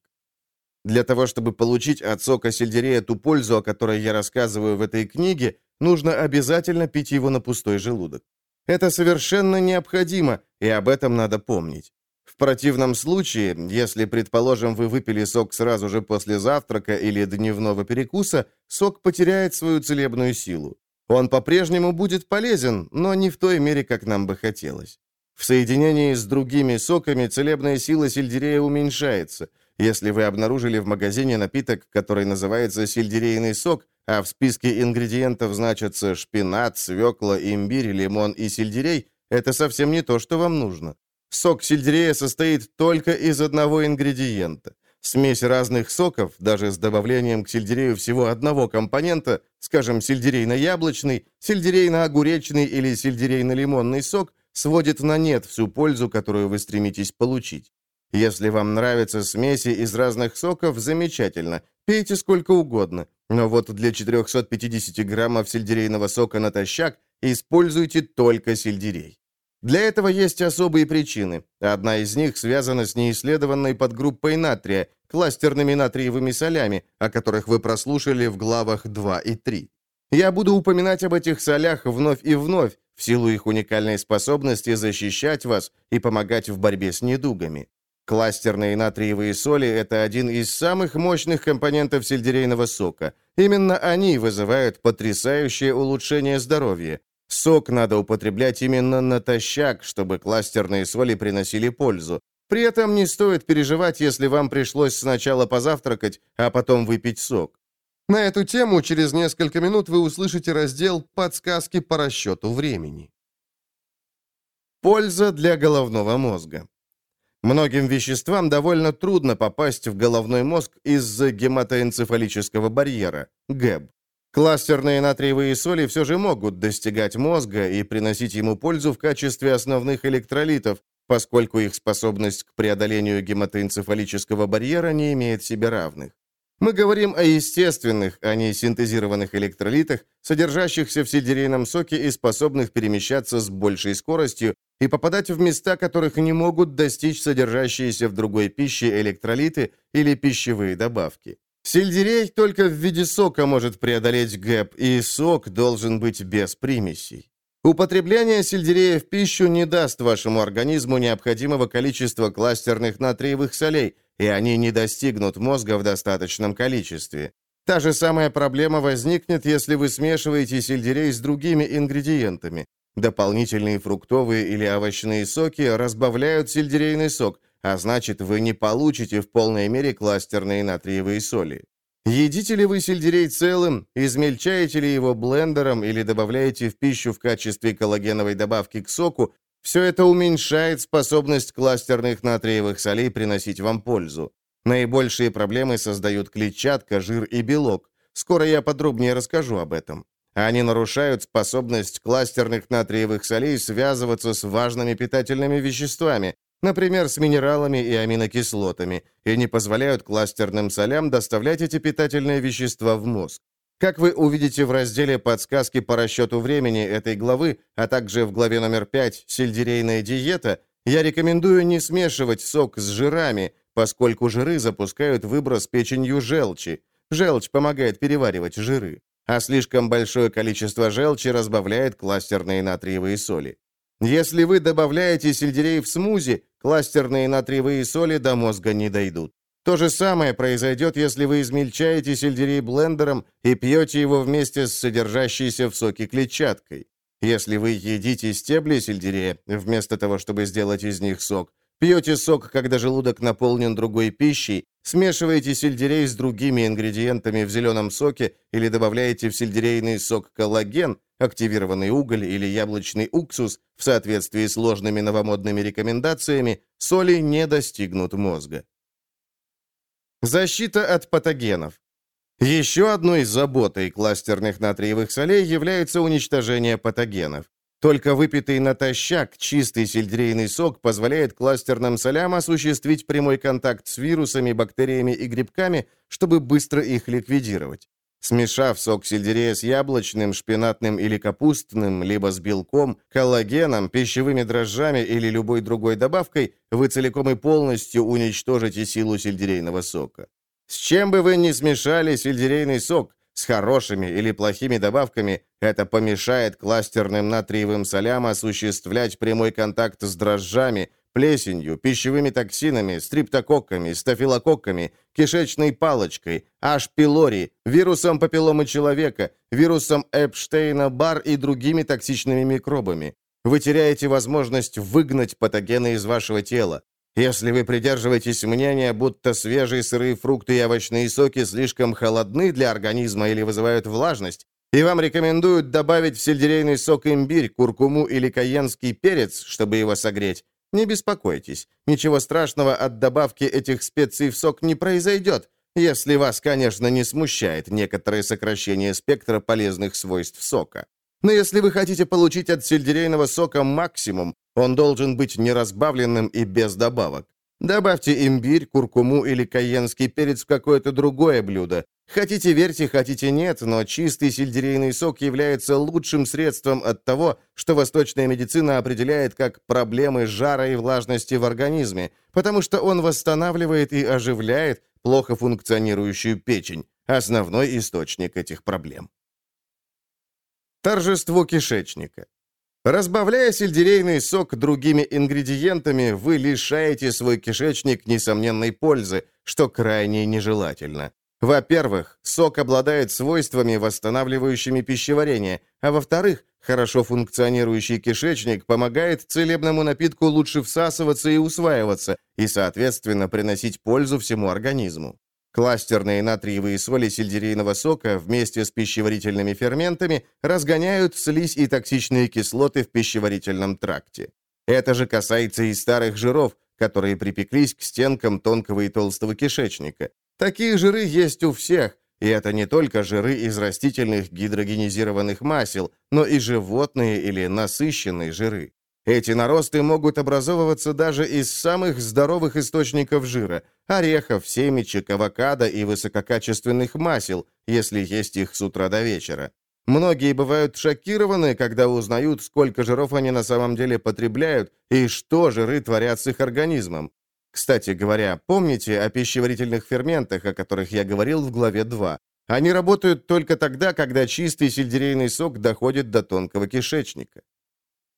Для того, чтобы получить от сока сельдерея ту пользу, о которой я рассказываю в этой книге, нужно обязательно пить его на пустой желудок. Это совершенно необходимо, и об этом надо помнить. В противном случае, если, предположим, вы выпили сок сразу же после завтрака или дневного перекуса, сок потеряет свою целебную силу. Он по-прежнему будет полезен, но не в той мере, как нам бы хотелось. В соединении с другими соками целебная сила сельдерея уменьшается. Если вы обнаружили в магазине напиток, который называется сельдерейный сок, а в списке ингредиентов значатся шпинат, свекла, имбирь, лимон и сельдерей, это совсем не то, что вам нужно. Сок сельдерея состоит только из одного ингредиента. Смесь разных соков, даже с добавлением к сельдерею всего одного компонента, скажем, сельдерейно-яблочный, сельдерейно-огуречный или сельдерейно-лимонный сок, сводит на нет всю пользу, которую вы стремитесь получить. Если вам нравятся смеси из разных соков, замечательно. Пейте сколько угодно. Но вот для 450 граммов сельдерейного сока натощак используйте только сельдерей. Для этого есть особые причины. Одна из них связана с неисследованной подгруппой натрия, кластерными натриевыми солями, о которых вы прослушали в главах 2 и 3. Я буду упоминать об этих солях вновь и вновь, в силу их уникальной способности защищать вас и помогать в борьбе с недугами. Кластерные натриевые соли – это один из самых мощных компонентов сельдерейного сока. Именно они вызывают потрясающее улучшение здоровья. Сок надо употреблять именно натощак, чтобы кластерные соли приносили пользу. При этом не стоит переживать, если вам пришлось сначала позавтракать, а потом выпить сок. На эту тему через несколько минут вы услышите раздел «Подсказки по расчету времени». Польза для головного мозга. Многим веществам довольно трудно попасть в головной мозг из-за гематоэнцефалического барьера, ГЭБ. Кластерные натриевые соли все же могут достигать мозга и приносить ему пользу в качестве основных электролитов, поскольку их способность к преодолению гематоэнцефалического барьера не имеет себе равных. Мы говорим о естественных, а не синтезированных электролитах, содержащихся в сельдерейном соке и способных перемещаться с большей скоростью и попадать в места, которых не могут достичь содержащиеся в другой пище электролиты или пищевые добавки. Сельдерей только в виде сока может преодолеть ГЭП, и сок должен быть без примесей. Употребление сельдерея в пищу не даст вашему организму необходимого количества кластерных натриевых солей, и они не достигнут мозга в достаточном количестве. Та же самая проблема возникнет, если вы смешиваете сельдерей с другими ингредиентами. Дополнительные фруктовые или овощные соки разбавляют сельдерейный сок, а значит, вы не получите в полной мере кластерные натриевые соли. Едите ли вы сельдерей целым, измельчаете ли его блендером или добавляете в пищу в качестве коллагеновой добавки к соку, все это уменьшает способность кластерных натриевых солей приносить вам пользу. Наибольшие проблемы создают клетчатка, жир и белок. Скоро я подробнее расскажу об этом. Они нарушают способность кластерных натриевых солей связываться с важными питательными веществами, например, с минералами и аминокислотами, и не позволяют кластерным солям доставлять эти питательные вещества в мозг. Как вы увидите в разделе «Подсказки по расчету времени» этой главы, а также в главе номер 5 «Сельдерейная диета», я рекомендую не смешивать сок с жирами, поскольку жиры запускают выброс печенью желчи. Желчь помогает переваривать жиры, а слишком большое количество желчи разбавляет кластерные натриевые соли. Если вы добавляете сельдерей в смузи, кластерные натриевые соли до мозга не дойдут. То же самое произойдет, если вы измельчаете сельдерей блендером и пьете его вместе с содержащейся в соке клетчаткой. Если вы едите стебли сельдерея, вместо того, чтобы сделать из них сок, пьете сок, когда желудок наполнен другой пищей, смешиваете сельдерей с другими ингредиентами в зеленом соке или добавляете в сельдерейный сок коллаген, активированный уголь или яблочный уксус в соответствии с ложными новомодными рекомендациями, соли не достигнут мозга. Защита от патогенов. Еще одной заботой кластерных натриевых солей является уничтожение патогенов. Только выпитый натощак чистый сельдерейный сок позволяет кластерным солям осуществить прямой контакт с вирусами, бактериями и грибками, чтобы быстро их ликвидировать. Смешав сок сельдерея с яблочным, шпинатным или капустным, либо с белком, коллагеном, пищевыми дрожжами или любой другой добавкой, вы целиком и полностью уничтожите силу сельдерейного сока. С чем бы вы ни смешали сельдерейный сок, с хорошими или плохими добавками, это помешает кластерным натриевым солям осуществлять прямой контакт с дрожжами, плесенью, пищевыми токсинами, стриптококками, стафилококками, кишечной палочкой, H. пилори, вирусом папилломы человека, вирусом Эпштейна-Бар и другими токсичными микробами. Вы теряете возможность выгнать патогены из вашего тела. Если вы придерживаетесь мнения, будто свежие сырые фрукты и овощные соки слишком холодны для организма или вызывают влажность, и вам рекомендуют добавить в сельдерейный сок имбирь, куркуму или каенский перец, чтобы его согреть, не беспокойтесь, ничего страшного от добавки этих специй в сок не произойдет, если вас, конечно, не смущает некоторое сокращение спектра полезных свойств сока. Но если вы хотите получить от сельдерейного сока максимум, он должен быть неразбавленным и без добавок. Добавьте имбирь, куркуму или кайенский перец в какое-то другое блюдо. Хотите верьте, хотите нет, но чистый сельдерейный сок является лучшим средством от того, что восточная медицина определяет как проблемы жара и влажности в организме, потому что он восстанавливает и оживляет плохо функционирующую печень, основной источник этих проблем. Торжество кишечника. Разбавляя сельдерейный сок другими ингредиентами, вы лишаете свой кишечник несомненной пользы, что крайне нежелательно. Во-первых, сок обладает свойствами, восстанавливающими пищеварение, а во-вторых, хорошо функционирующий кишечник помогает целебному напитку лучше всасываться и усваиваться, и, соответственно, приносить пользу всему организму. Кластерные натриевые соли сельдерейного сока вместе с пищеварительными ферментами разгоняют слизь и токсичные кислоты в пищеварительном тракте. Это же касается и старых жиров, которые припеклись к стенкам тонкого и толстого кишечника. Такие жиры есть у всех, и это не только жиры из растительных гидрогенизированных масел, но и животные или насыщенные жиры. Эти наросты могут образовываться даже из самых здоровых источников жира – орехов, семечек, авокадо и высококачественных масел, если есть их с утра до вечера. Многие бывают шокированы, когда узнают, сколько жиров они на самом деле потребляют и что жиры творят с их организмом. Кстати говоря, помните о пищеварительных ферментах, о которых я говорил в главе 2? Они работают только тогда, когда чистый сельдерейный сок доходит до тонкого кишечника.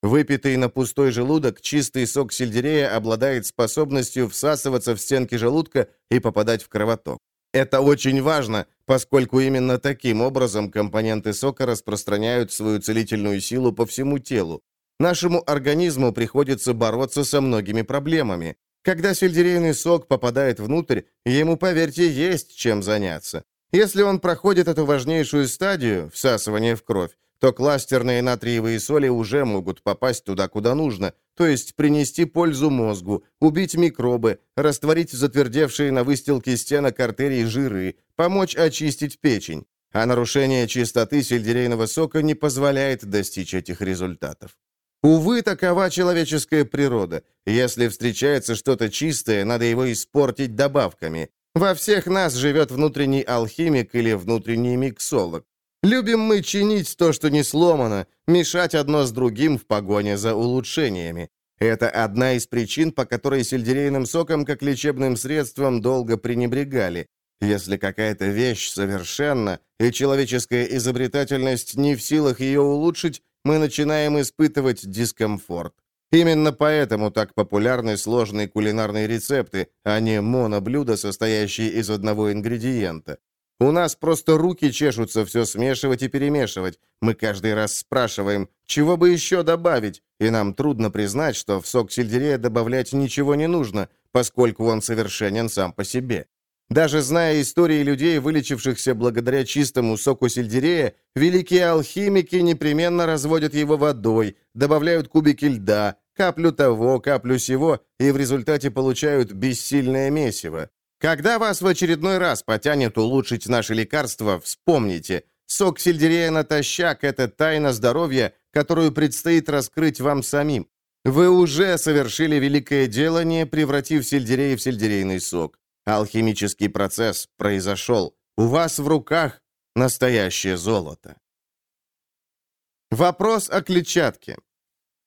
Выпитый на пустой желудок, чистый сок сельдерея обладает способностью всасываться в стенки желудка и попадать в кровоток. Это очень важно, поскольку именно таким образом компоненты сока распространяют свою целительную силу по всему телу. Нашему организму приходится бороться со многими проблемами. Когда сельдерейный сок попадает внутрь, ему, поверьте, есть чем заняться. Если он проходит эту важнейшую стадию, всасывание в кровь, то кластерные натриевые соли уже могут попасть туда, куда нужно, то есть принести пользу мозгу, убить микробы, растворить затвердевшие на выстилке стенок артерий жиры, помочь очистить печень. А нарушение чистоты сельдерейного сока не позволяет достичь этих результатов. Увы, такова человеческая природа. Если встречается что-то чистое, надо его испортить добавками. Во всех нас живет внутренний алхимик или внутренний миксолог. Любим мы чинить то, что не сломано, мешать одно с другим в погоне за улучшениями. Это одна из причин, по которой сельдерейным соком как лечебным средством долго пренебрегали. Если какая-то вещь совершенна, и человеческая изобретательность не в силах ее улучшить, мы начинаем испытывать дискомфорт. Именно поэтому так популярны сложные кулинарные рецепты, а не моноблюда, состоящие из одного ингредиента. У нас просто руки чешутся все смешивать и перемешивать. Мы каждый раз спрашиваем, чего бы еще добавить, и нам трудно признать, что в сок сельдерея добавлять ничего не нужно, поскольку он совершенен сам по себе. Даже зная истории людей, вылечившихся благодаря чистому соку сельдерея, великие алхимики непременно разводят его водой, добавляют кубики льда, каплю того, каплю сего, и в результате получают бессильное месиво. Когда вас в очередной раз потянет улучшить наше лекарство, вспомните, сок сельдерея натощак – это тайна здоровья, которую предстоит раскрыть вам самим. Вы уже совершили великое дело, не превратив сельдерей в сельдерейный сок. Алхимический процесс произошел. У вас в руках настоящее золото. Вопрос о клетчатке.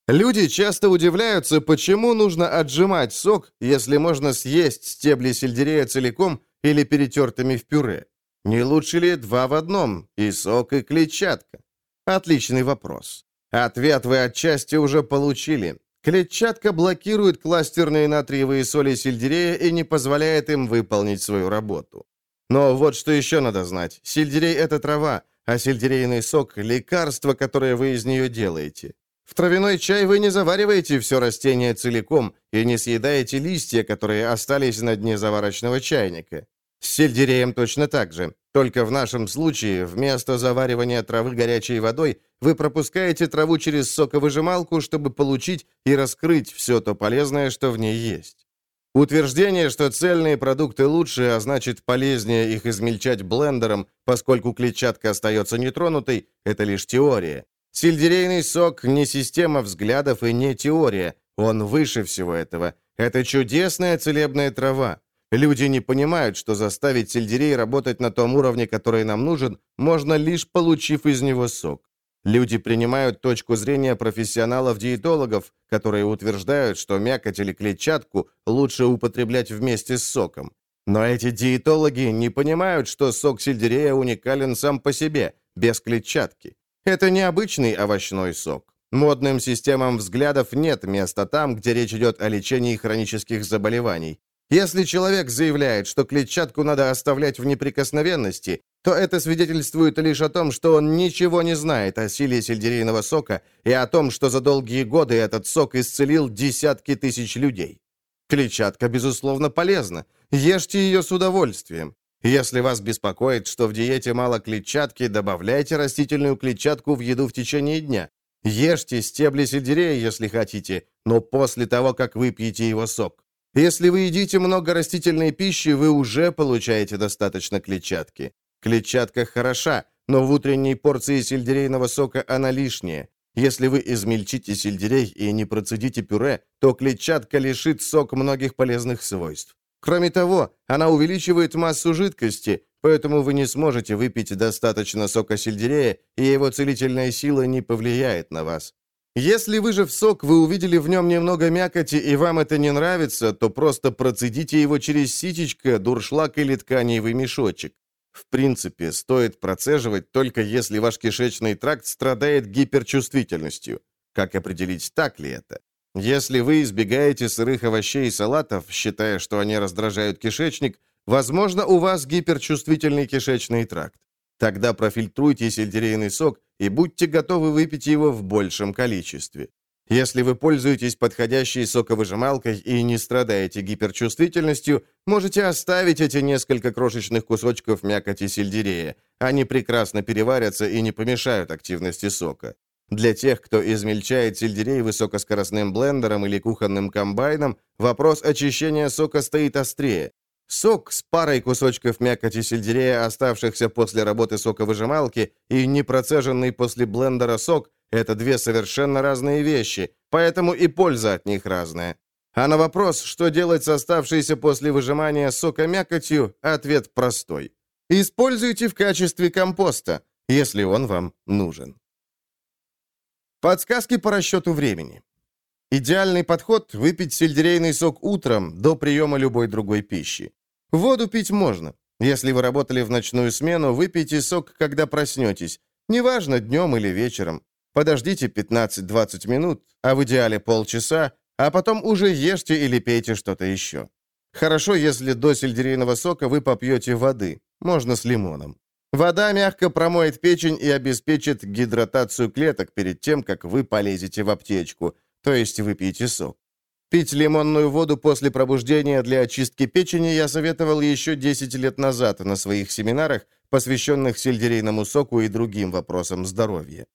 Люди часто удивляются, почему нужно отжимать сок, если можно съесть стебли сельдерея целиком или перетертыми в пюре. Не лучше ли два в одном, и сок, и клетчатка? Отличный вопрос. Ответ вы отчасти уже получили. Клетчатка блокирует кластерные натриевые соли сельдерея и не позволяет им выполнить свою работу. Но вот что еще надо знать. Сельдерей – это трава, а сельдерейный сок – лекарство, которое вы из нее делаете. В травяной чай вы не завариваете все растение целиком и не съедаете листья, которые остались на дне заварочного чайника. С сельдереем точно так же. Только в нашем случае вместо заваривания травы горячей водой вы пропускаете траву через соковыжималку, чтобы получить и раскрыть все то полезное, что в ней есть. Утверждение, что цельные продукты лучше, а значит полезнее их измельчать блендером, поскольку клетчатка остается нетронутой, это лишь теория. Сельдерейный сок не система взглядов и не теория. Он выше всего этого. Это чудесная целебная трава. Люди не понимают, что заставить сельдерей работать на том уровне, который нам нужен, можно лишь получив из него сок. Люди принимают точку зрения профессионалов-диетологов, которые утверждают, что мякоть или клетчатку лучше употреблять вместе с соком. Но эти диетологи не понимают, что сок сельдерея уникален сам по себе, без клетчатки. Это необычный овощной сок. Модным системам взглядов нет места там, где речь идет о лечении хронических заболеваний. Если человек заявляет, что клетчатку надо оставлять в неприкосновенности, то это свидетельствует лишь о том, что он ничего не знает о силе сельдерейного сока и о том, что за долгие годы этот сок исцелил десятки тысяч людей. Клетчатка, безусловно, полезна. Ешьте ее с удовольствием. Если вас беспокоит, что в диете мало клетчатки, добавляйте растительную клетчатку в еду в течение дня. Ешьте стебли сельдерея, если хотите, но после того, как выпьете его сок. Если вы едите много растительной пищи, вы уже получаете достаточно клетчатки. Клетчатка хороша, но в утренней порции сельдерейного сока она лишняя. Если вы измельчите сельдерей и не процедите пюре, то клетчатка лишит сок многих полезных свойств. Кроме того, она увеличивает массу жидкости, поэтому вы не сможете выпить достаточно сока сельдерея, и его целительная сила не повлияет на вас. Если вы же в сок вы увидели в нем немного мякоти и вам это не нравится, то просто процедите его через ситечко, дуршлаг или тканевый мешочек. В принципе, стоит процеживать только если ваш кишечный тракт страдает гиперчувствительностью. Как определить, так ли это? Если вы избегаете сырых овощей и салатов, считая, что они раздражают кишечник, возможно, у вас гиперчувствительный кишечный тракт. Тогда профильтруйте сельдерейный сок и будьте готовы выпить его в большем количестве. Если вы пользуетесь подходящей соковыжималкой и не страдаете гиперчувствительностью, можете оставить эти несколько крошечных кусочков мякоти сельдерея. Они прекрасно переварятся и не помешают активности сока. Для тех, кто измельчает сельдерей высокоскоростным блендером или кухонным комбайном, вопрос очищения сока стоит острее. Сок с парой кусочков мякоти сельдерея, оставшихся после работы соковыжималки, и непроцеженный после блендера сок – это две совершенно разные вещи, поэтому и польза от них разная. А на вопрос, что делать с оставшейся после выжимания сока мякотью, ответ простой. Используйте в качестве компоста, если он вам нужен. Подсказки по расчету времени. Идеальный подход – выпить сельдерейный сок утром, до приема любой другой пищи. Воду пить можно. Если вы работали в ночную смену, выпейте сок, когда проснетесь. Неважно, днем или вечером. Подождите 15-20 минут, а в идеале полчаса, а потом уже ешьте или пейте что-то еще. Хорошо, если до сельдерейного сока вы попьете воды, можно с лимоном. Вода мягко промоет печень и обеспечит гидратацию клеток перед тем, как вы полезете в аптечку, то есть выпьете сок. Пить лимонную воду после пробуждения для очистки печени я советовал еще 10 лет назад на своих семинарах, посвященных сельдерейному соку и другим вопросам здоровья.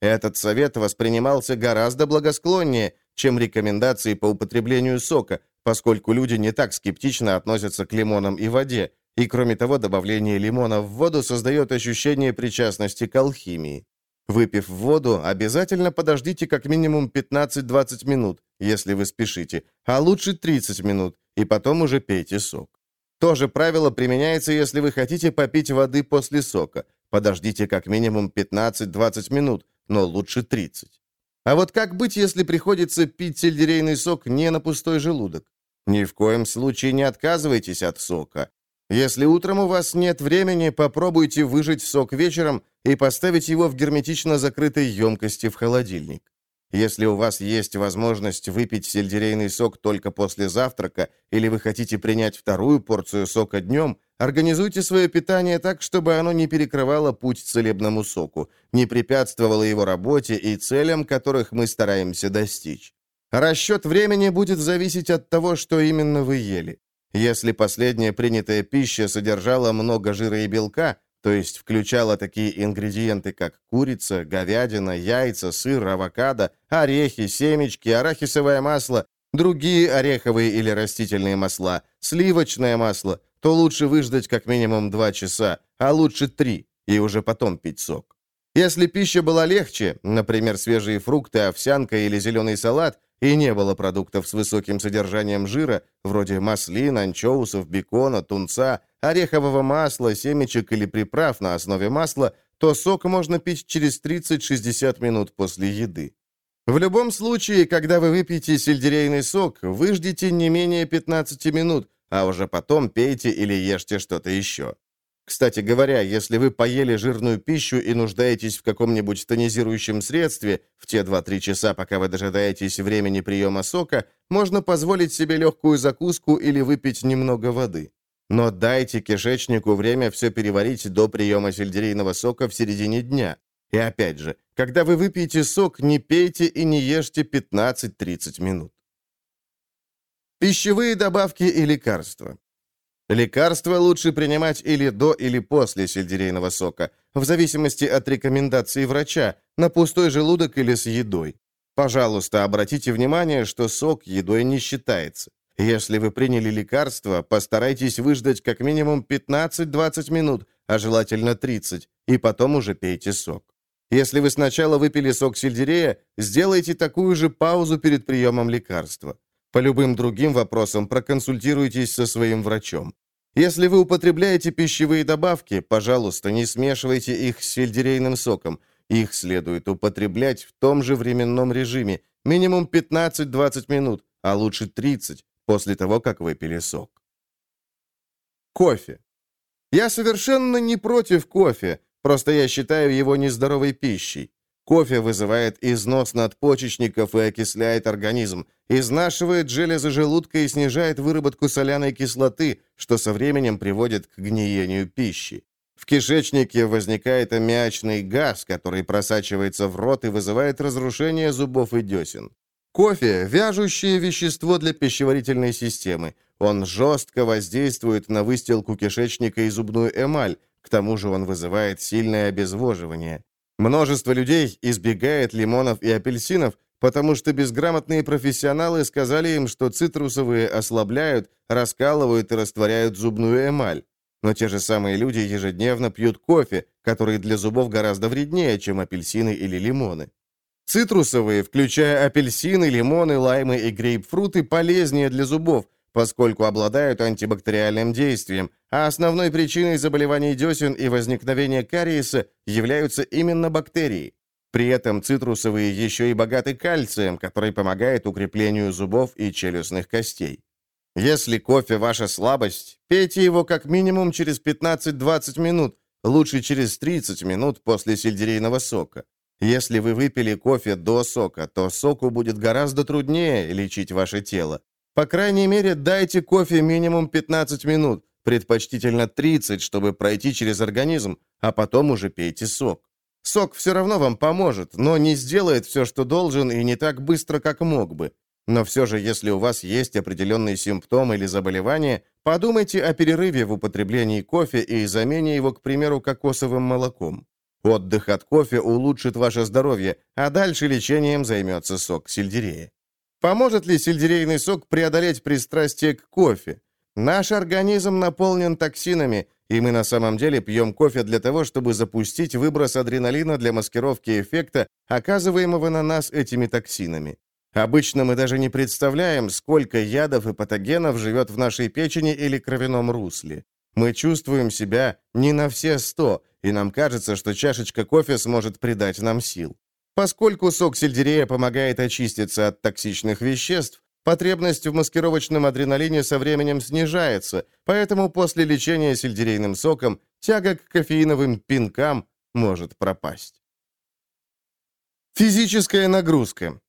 Этот совет воспринимался гораздо благосклоннее, чем рекомендации по употреблению сока, поскольку люди не так скептично относятся к лимонам и воде, и кроме того, добавление лимона в воду создает ощущение причастности к алхимии. Выпив воду, обязательно подождите как минимум 15-20 минут, если вы спешите, а лучше 30 минут, и потом уже пейте сок. То же правило применяется, если вы хотите попить воды после сока. Подождите как минимум 15-20 минут, но лучше 30. А вот как быть, если приходится пить сельдерейный сок не на пустой желудок? Ни в коем случае не отказывайтесь от сока. Если утром у вас нет времени, попробуйте выжать сок вечером и поставить его в герметично закрытой емкости в холодильник. Если у вас есть возможность выпить сельдерейный сок только после завтрака, или вы хотите принять вторую порцию сока днем, организуйте свое питание так, чтобы оно не перекрывало путь целебному соку, не препятствовало его работе и целям, которых мы стараемся достичь. Расчет времени будет зависеть от того, что именно вы ели. Если последняя принятая пища содержала много жира и белка, то есть включала такие ингредиенты, как курица, говядина, яйца, сыр, авокадо, орехи, семечки, арахисовое масло, другие ореховые или растительные масла, сливочное масло, то лучше выждать как минимум 2 часа, а лучше 3, и уже потом пить сок. Если пища была легче, например, свежие фрукты, овсянка или зеленый салат, и не было продуктов с высоким содержанием жира, вроде маслин, анчоусов, бекона, тунца, орехового масла, семечек или приправ на основе масла, то сок можно пить через 30-60 минут после еды. В любом случае, когда вы выпьете сельдерейный сок, выждите не менее 15 минут, а уже потом пейте или ешьте что-то еще. Кстати говоря, если вы поели жирную пищу и нуждаетесь в каком-нибудь тонизирующем средстве, в те 2-3 часа, пока вы дожидаетесь времени приема сока, можно позволить себе легкую закуску или выпить немного воды. Но дайте кишечнику время все переварить до приема сельдерейного сока в середине дня. И опять же, когда вы выпьете сок, не пейте и не ешьте 15-30 минут. Пищевые добавки и лекарства. Лекарства лучше принимать или до, или после сельдерейного сока, в зависимости от рекомендаций врача, на пустой желудок или с едой. Пожалуйста, обратите внимание, что сок едой не считается. Если вы приняли лекарство, постарайтесь выждать как минимум 15-20 минут, а желательно 30, и потом уже пейте сок. Если вы сначала выпили сок сельдерея, сделайте такую же паузу перед приемом лекарства. По любым другим вопросам проконсультируйтесь со своим врачом. Если вы употребляете пищевые добавки, пожалуйста, не смешивайте их с сельдерейным соком. Их следует употреблять в том же временном режиме, минимум 15-20 минут, а лучше 30, после того, как выпили сок. Кофе. Я совершенно не против кофе, Просто я считаю его нездоровой пищей. Кофе вызывает износ надпочечников и окисляет организм, изнашивает железы желудка и снижает выработку соляной кислоты, что со временем приводит к гниению пищи. В кишечнике возникает аммиачный газ, который просачивается в рот и вызывает разрушение зубов и десен. Кофе – вяжущее вещество для пищеварительной системы. Он жестко воздействует на выстилку кишечника и зубную эмаль, к тому же он вызывает сильное обезвоживание. Множество людей избегает лимонов и апельсинов, потому что безграмотные профессионалы сказали им, что цитрусовые ослабляют, раскалывают и растворяют зубную эмаль. Но те же самые люди ежедневно пьют кофе, который для зубов гораздо вреднее, чем апельсины или лимоны. Цитрусовые, включая апельсины, лимоны, лаймы и грейпфруты, полезнее для зубов, поскольку обладают антибактериальным действием, а основной причиной заболеваний десен и возникновения кариеса являются именно бактерии. При этом цитрусовые еще и богаты кальцием, который помогает укреплению зубов и челюстных костей. Если кофе ваша слабость, пейте его как минимум через 15-20 минут, лучше через 30 минут после сельдерейного сока. Если вы выпили кофе до сока, то соку будет гораздо труднее лечить ваше тело. По крайней мере, дайте кофе минимум 15 минут, предпочтительно 30, чтобы пройти через организм, а потом уже пейте сок. Сок все равно вам поможет, но не сделает все, что должен, и не так быстро, как мог бы. Но все же, если у вас есть определенные симптомы или заболевания, подумайте о перерыве в употреблении кофе и замене его, к примеру, кокосовым молоком. Отдых от кофе улучшит ваше здоровье, а дальше лечением займется сок сельдерея. Поможет ли сельдерейный сок преодолеть пристрастие к кофе? Наш организм наполнен токсинами, и мы на самом деле пьем кофе для того, чтобы запустить выброс адреналина для маскировки эффекта, оказываемого на нас этими токсинами. Обычно мы даже не представляем, сколько ядов и патогенов живет в нашей печени или кровяном русле. Мы чувствуем себя не на все сто, и нам кажется, что чашечка кофе сможет придать нам сил. Поскольку сок сельдерея помогает очиститься от токсичных веществ, потребность в маскировочном адреналине со временем снижается, поэтому после лечения сельдерейным соком тяга к кофеиновым пинкам может пропасть. Физическая нагрузка.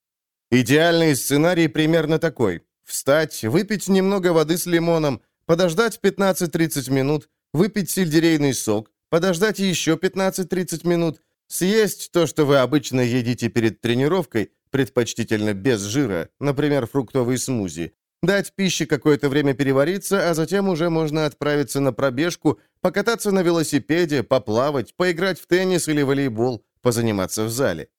Идеальный сценарий примерно такой. Встать, выпить немного воды с лимоном, подождать 15-30 минут, выпить сельдерейный сок, подождать еще 15-30 минут, Съесть то, что вы обычно едите перед тренировкой, предпочтительно без жира, например, фруктовый смузи. Дать пище какое-то время перевариться, а затем уже можно отправиться на пробежку, покататься на велосипеде, поплавать, поиграть в теннис или волейбол, позаниматься в зале.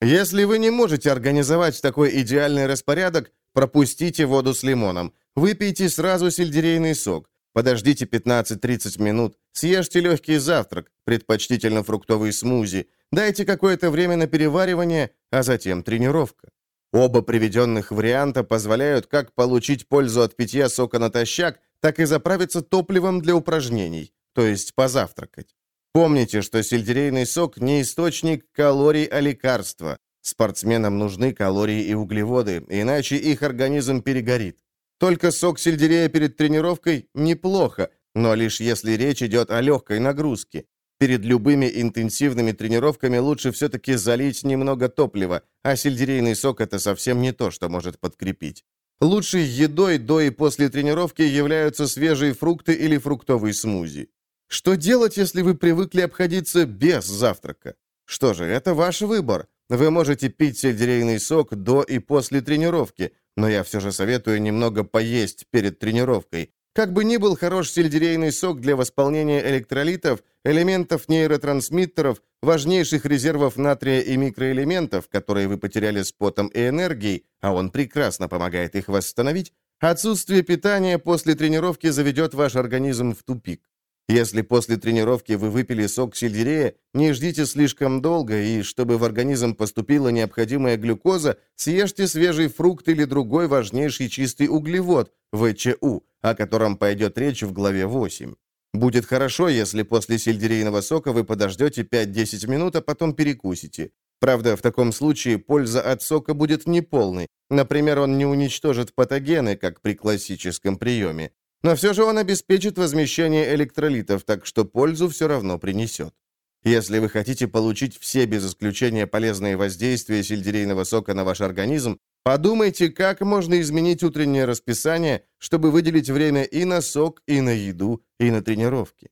Если вы не можете организовать такой идеальный распорядок, пропустите воду с лимоном, выпейте сразу сельдерейный сок, подождите 15-30 минут, съешьте легкий завтрак, предпочтительно фруктовый смузи, Дайте какое-то время на переваривание, а затем тренировка. Оба приведенных варианта позволяют как получить пользу от питья сока натощак, так и заправиться топливом для упражнений, то есть позавтракать. Помните, что сельдерейный сок не источник калорий, а лекарство. Спортсменам нужны калории и углеводы, иначе их организм перегорит. Только сок сельдерея перед тренировкой неплохо, но лишь если речь идет о легкой нагрузке. Перед любыми интенсивными тренировками лучше все-таки залить немного топлива, а сельдерейный сок – это совсем не то, что может подкрепить. Лучшей едой до и после тренировки являются свежие фрукты или фруктовый смузи. Что делать, если вы привыкли обходиться без завтрака? Что же, это ваш выбор. Вы можете пить сельдерейный сок до и после тренировки, но я все же советую немного поесть перед тренировкой. Как бы ни был хорош сельдерейный сок для восполнения электролитов, элементов нейротрансмиттеров, важнейших резервов натрия и микроэлементов, которые вы потеряли с потом и энергией, а он прекрасно помогает их восстановить, отсутствие питания после тренировки заведет ваш организм в тупик. Если после тренировки вы выпили сок сельдерея, не ждите слишком долго, и чтобы в организм поступила необходимая глюкоза, съешьте свежий фрукт или другой важнейший чистый углевод, ВЧУ, о котором пойдет речь в главе 8. Будет хорошо, если после сельдерейного сока вы подождете 5-10 минут, а потом перекусите. Правда, в таком случае польза от сока будет неполной. Например, он не уничтожит патогены, как при классическом приеме. Но все же он обеспечит возмещение электролитов, так что пользу все равно принесет. Если вы хотите получить все без исключения полезные воздействия сельдерейного сока на ваш организм, подумайте, как можно изменить утреннее расписание, чтобы выделить время и на сок, и на еду, и на тренировки.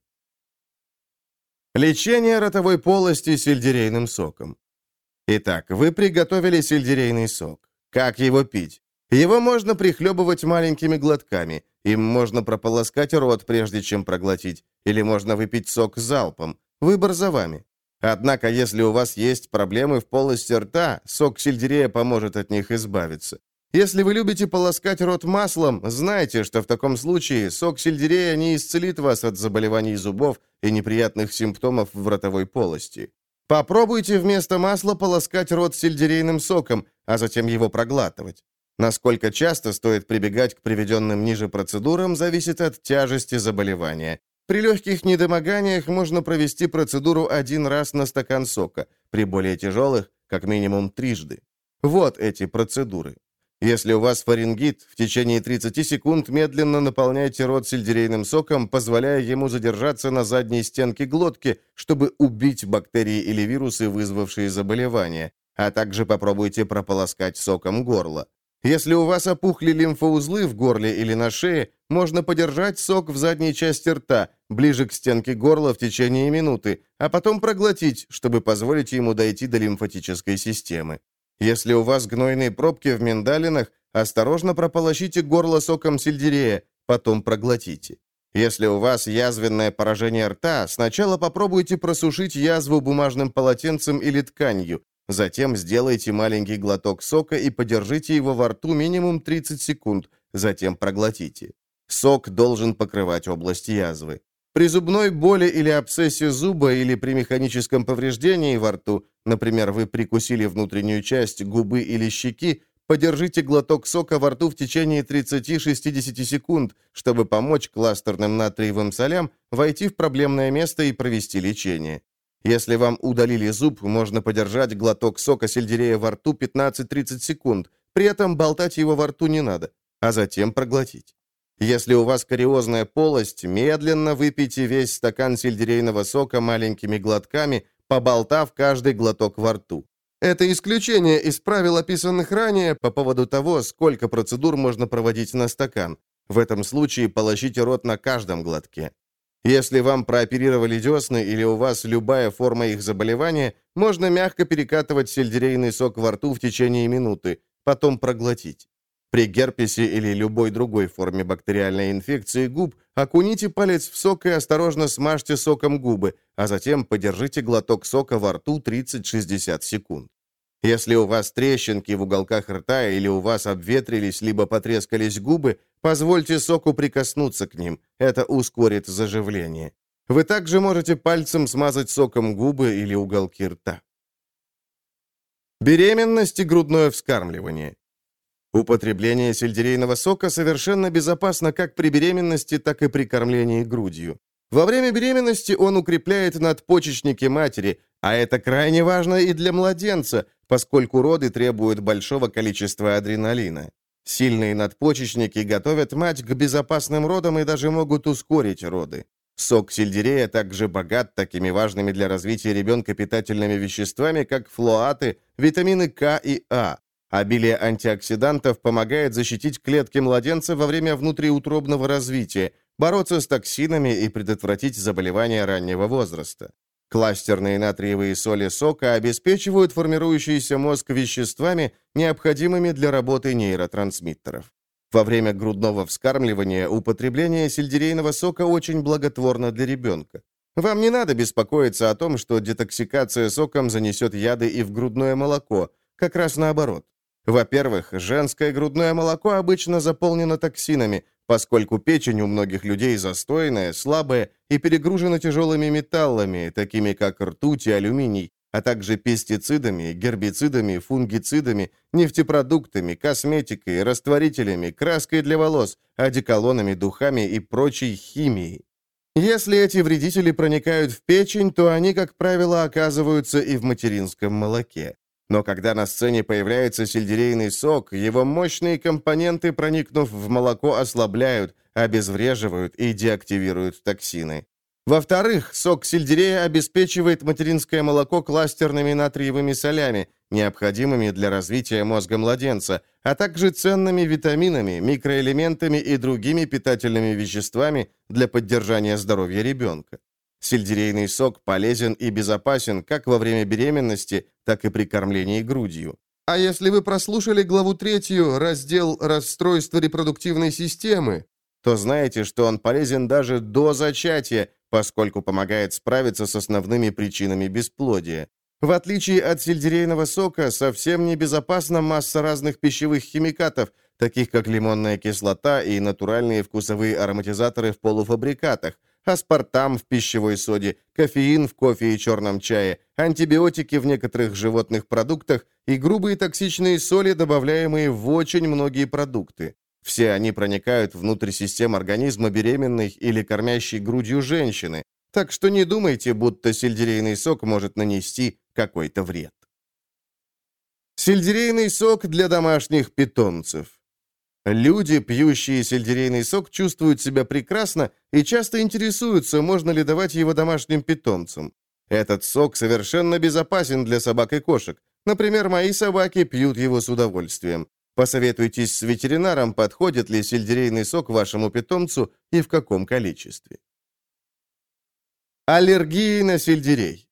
Лечение ротовой полости сельдерейным соком. Итак, вы приготовили сельдерейный сок. Как его пить? Его можно прихлебывать маленькими глотками. Им можно прополоскать рот, прежде чем проглотить. Или можно выпить сок залпом. Выбор за вами. Однако, если у вас есть проблемы в полости рта, сок сельдерея поможет от них избавиться. Если вы любите полоскать рот маслом, знайте, что в таком случае сок сельдерея не исцелит вас от заболеваний зубов и неприятных симптомов в ротовой полости. Попробуйте вместо масла полоскать рот сельдерейным соком, а затем его проглатывать. Насколько часто стоит прибегать к приведенным ниже процедурам, зависит от тяжести заболевания. При легких недомоганиях можно провести процедуру один раз на стакан сока, при более тяжелых – как минимум трижды. Вот эти процедуры. Если у вас фарингит, в течение 30 секунд медленно наполняйте рот сельдерейным соком, позволяя ему задержаться на задней стенке глотки, чтобы убить бактерии или вирусы, вызвавшие заболевание, а также попробуйте прополоскать соком горло. Если у вас опухли лимфоузлы в горле или на шее, можно подержать сок в задней части рта, ближе к стенке горла в течение минуты, а потом проглотить, чтобы позволить ему дойти до лимфатической системы. Если у вас гнойные пробки в миндалинах, осторожно прополощите горло соком сельдерея, потом проглотите. Если у вас язвенное поражение рта, сначала попробуйте просушить язву бумажным полотенцем или тканью, Затем сделайте маленький глоток сока и подержите его во рту минимум 30 секунд, затем проглотите. Сок должен покрывать область язвы. При зубной боли или абсцессе зуба или при механическом повреждении во рту, например, вы прикусили внутреннюю часть губы или щеки, подержите глоток сока во рту в течение 30-60 секунд, чтобы помочь кластерным натриевым солям войти в проблемное место и провести лечение. Если вам удалили зуб, можно подержать глоток сока сельдерея во рту 15-30 секунд, при этом болтать его во рту не надо, а затем проглотить. Если у вас кариозная полость, медленно выпейте весь стакан сельдерейного сока маленькими глотками, поболтав каждый глоток во рту. Это исключение из правил, описанных ранее, по поводу того, сколько процедур можно проводить на стакан. В этом случае положите рот на каждом глотке. Если вам прооперировали десны или у вас любая форма их заболевания, можно мягко перекатывать сельдерейный сок во рту в течение минуты, потом проглотить. При герпесе или любой другой форме бактериальной инфекции губ окуните палец в сок и осторожно смажьте соком губы, а затем подержите глоток сока во рту 30-60 секунд. Если у вас трещинки в уголках рта или у вас обветрились либо потрескались губы, позвольте соку прикоснуться к ним. Это ускорит заживление. Вы также можете пальцем смазать соком губы или уголки рта. Беременность и грудное вскармливание. Употребление сельдерейного сока совершенно безопасно как при беременности, так и при кормлении грудью. Во время беременности он укрепляет надпочечники матери, а это крайне важно и для младенца, поскольку роды требуют большого количества адреналина. Сильные надпочечники готовят мать к безопасным родам и даже могут ускорить роды. Сок сельдерея также богат такими важными для развития ребенка питательными веществами, как флуаты, витамины К и А. Обилие антиоксидантов помогает защитить клетки младенца во время внутриутробного развития, бороться с токсинами и предотвратить заболевания раннего возраста. Кластерные натриевые соли сока обеспечивают формирующийся мозг веществами, необходимыми для работы нейротрансмиттеров. Во время грудного вскармливания употребление сельдерейного сока очень благотворно для ребенка. Вам не надо беспокоиться о том, что детоксикация соком занесет яды и в грудное молоко, как раз наоборот. Во-первых, женское грудное молоко обычно заполнено токсинами, поскольку печень у многих людей застойная, слабая и перегружена тяжелыми металлами, такими как ртуть и алюминий, а также пестицидами, гербицидами, фунгицидами, нефтепродуктами, косметикой, растворителями, краской для волос, одеколонами, духами и прочей химией. Если эти вредители проникают в печень, то они, как правило, оказываются и в материнском молоке. Но когда на сцене появляется сельдерейный сок, его мощные компоненты, проникнув в молоко, ослабляют, обезвреживают и деактивируют токсины. Во-вторых, сок сельдерея обеспечивает материнское молоко кластерными натриевыми солями, необходимыми для развития мозга младенца, а также ценными витаминами, микроэлементами и другими питательными веществами для поддержания здоровья ребенка. Сельдерейный сок полезен и безопасен как во время беременности, так и при кормлении грудью. А если вы прослушали главу третью, раздел «Расстройство репродуктивной системы», то знаете, что он полезен даже до зачатия, поскольку помогает справиться с основными причинами бесплодия. В отличие от сельдерейного сока, совсем небезопасна масса разных пищевых химикатов, таких как лимонная кислота и натуральные вкусовые ароматизаторы в полуфабрикатах, аспартам в пищевой соде, кофеин в кофе и черном чае, антибиотики в некоторых животных продуктах и грубые токсичные соли, добавляемые в очень многие продукты. Все они проникают внутрь систем организма беременной или кормящей грудью женщины, так что не думайте, будто сельдерейный сок может нанести какой-то вред. Сельдерейный сок для домашних питомцев. Люди, пьющие сельдерейный сок, чувствуют себя прекрасно и часто интересуются, можно ли давать его домашним питомцам. Этот сок совершенно безопасен для собак и кошек. Например, мои собаки пьют его с удовольствием. Посоветуйтесь с ветеринаром, подходит ли сельдерейный сок вашему питомцу и в каком количестве. Аллергии на сельдерей.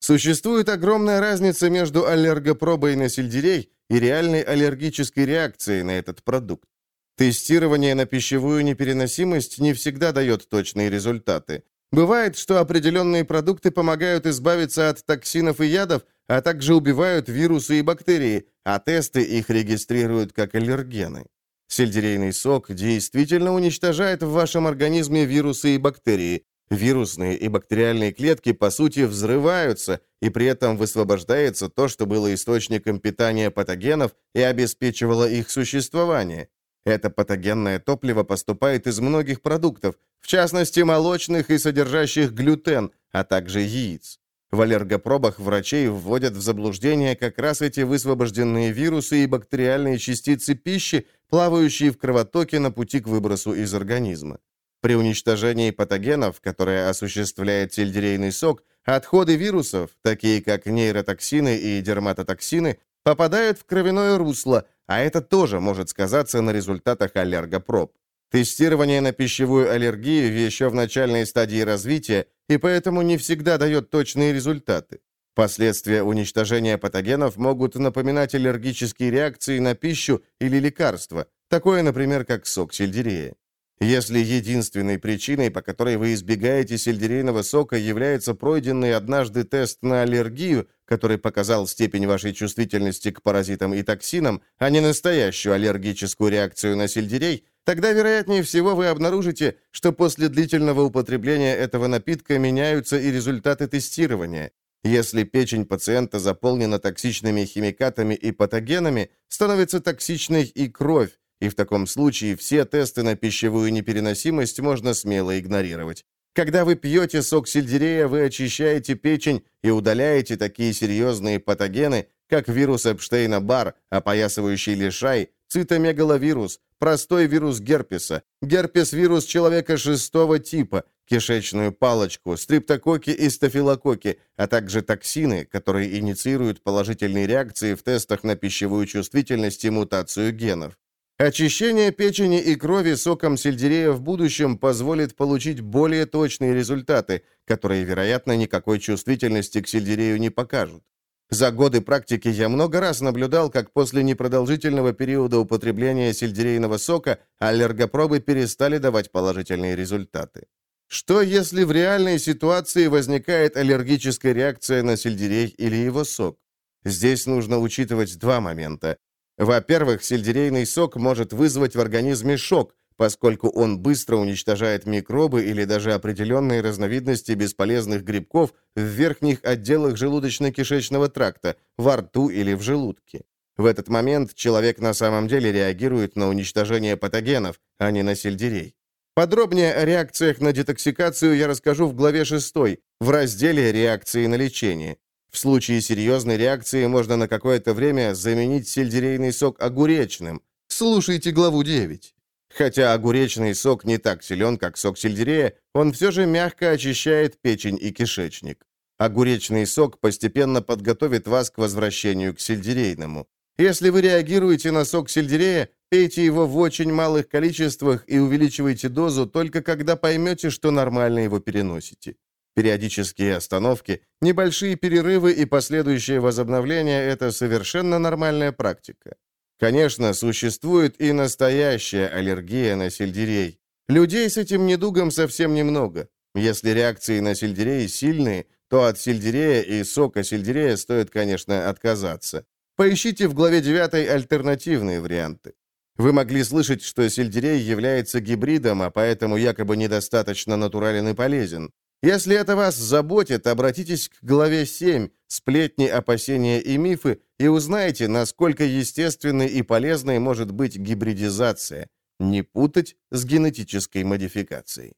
Существует огромная разница между аллергопробой на сельдерей и реальной аллергической реакцией на этот продукт. Тестирование на пищевую непереносимость не всегда дает точные результаты. Бывает, что определенные продукты помогают избавиться от токсинов и ядов, а также убивают вирусы и бактерии, а тесты их регистрируют как аллергены. Сельдерейный сок действительно уничтожает в вашем организме вирусы и бактерии. Вирусные и бактериальные клетки, по сути, взрываются, и при этом высвобождается то, что было источником питания патогенов и обеспечивало их существование. Это патогенное топливо поступает из многих продуктов, в частности, молочных и содержащих глютен, а также яиц. В аллергопробах врачей вводят в заблуждение как раз эти высвобожденные вирусы и бактериальные частицы пищи, плавающие в кровотоке на пути к выбросу из организма. При уничтожении патогенов, которые осуществляет сельдерейный сок, отходы вирусов, такие как нейротоксины и дерматотоксины, попадают в кровяное русло, а это тоже может сказаться на результатах аллергопроб. Тестирование на пищевую аллергию еще в начальной стадии развития и поэтому не всегда дает точные результаты. Последствия уничтожения патогенов могут напоминать аллергические реакции на пищу или лекарства, такое, например, как сок сельдерея. Если единственной причиной, по которой вы избегаете сельдерейного сока, является пройденный однажды тест на аллергию, который показал степень вашей чувствительности к паразитам и токсинам, а не настоящую аллергическую реакцию на сельдерей, тогда, вероятнее всего, вы обнаружите, что после длительного употребления этого напитка меняются и результаты тестирования. Если печень пациента заполнена токсичными химикатами и патогенами, становится токсичной и кровь, и в таком случае все тесты на пищевую непереносимость можно смело игнорировать. Когда вы пьете сок сельдерея, вы очищаете печень и удаляете такие серьезные патогены, как вирус Эпштейна-Бар, опоясывающий лишай, цитомегаловирус, простой вирус герпеса, герпес-вирус человека шестого типа, кишечную палочку, стриптококи и стафилококки, а также токсины, которые инициируют положительные реакции в тестах на пищевую чувствительность и мутацию генов. Очищение печени и крови соком сельдерея в будущем позволит получить более точные результаты, которые, вероятно, никакой чувствительности к сельдерею не покажут. За годы практики я много раз наблюдал, как после непродолжительного периода употребления сельдерейного сока аллергопробы перестали давать положительные результаты. Что, если в реальной ситуации возникает аллергическая реакция на сельдерей или его сок? Здесь нужно учитывать два момента. Во-первых, сельдерейный сок может вызвать в организме шок, поскольку он быстро уничтожает микробы или даже определенные разновидности бесполезных грибков в верхних отделах желудочно-кишечного тракта, во рту или в желудке. В этот момент человек на самом деле реагирует на уничтожение патогенов, а не на сельдерей. Подробнее о реакциях на детоксикацию я расскажу в главе 6, в разделе «Реакции на лечение». В случае серьезной реакции можно на какое-то время заменить сельдерейный сок огуречным. Слушайте главу 9. Хотя огуречный сок не так силен, как сок сельдерея, он все же мягко очищает печень и кишечник. Огуречный сок постепенно подготовит вас к возвращению к сельдерейному. Если вы реагируете на сок сельдерея, пейте его в очень малых количествах и увеличивайте дозу только когда поймете, что нормально его переносите. Периодические остановки, небольшие перерывы и последующее возобновление – это совершенно нормальная практика. Конечно, существует и настоящая аллергия на сельдерей. Людей с этим недугом совсем немного. Если реакции на сельдерей сильные, то от сельдерея и сока сельдерея стоит, конечно, отказаться. Поищите в главе 9 альтернативные варианты. Вы могли слышать, что сельдерей является гибридом, а поэтому якобы недостаточно натурален и полезен. Если это вас заботит, обратитесь к главе 7 «Сплетни, опасения и мифы» и узнайте, насколько естественной и полезной может быть гибридизация. Не путать с генетической модификацией.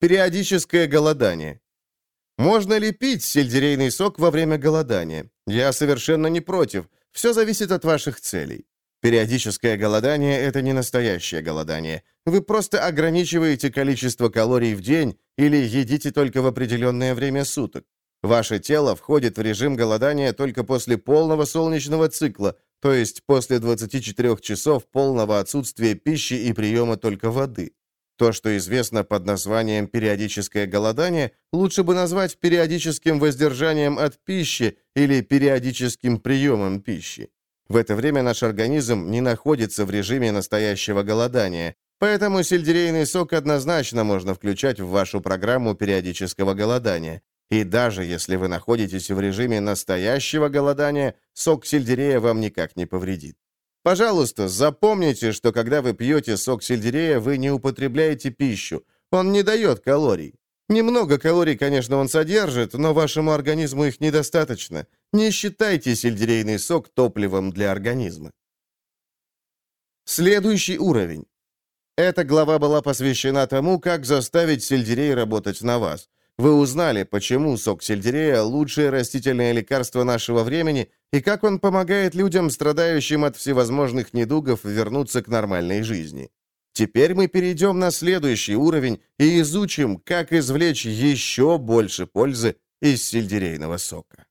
Периодическое голодание. Можно ли пить сельдерейный сок во время голодания? Я совершенно не против. Все зависит от ваших целей. Периодическое голодание – это не настоящее голодание. Вы просто ограничиваете количество калорий в день или едите только в определенное время суток. Ваше тело входит в режим голодания только после полного солнечного цикла, то есть после 24 часов полного отсутствия пищи и приема только воды. То, что известно под названием периодическое голодание, лучше бы назвать периодическим воздержанием от пищи или периодическим приемом пищи. В это время наш организм не находится в режиме настоящего голодания, поэтому сельдерейный сок однозначно можно включать в вашу программу периодического голодания. И даже если вы находитесь в режиме настоящего голодания, сок сельдерея вам никак не повредит. Пожалуйста, запомните, что когда вы пьете сок сельдерея, вы не употребляете пищу. Он не дает калорий. Немного калорий, конечно, он содержит, но вашему организму их недостаточно. Не считайте сельдерейный сок топливом для организма. Следующий уровень. Эта глава была посвящена тому, как заставить сельдерей работать на вас. Вы узнали, почему сок сельдерея – лучшее растительное лекарство нашего времени и как он помогает людям, страдающим от всевозможных недугов, вернуться к нормальной жизни. Теперь мы перейдем на следующий уровень и изучим, как извлечь еще больше пользы из сельдерейного сока.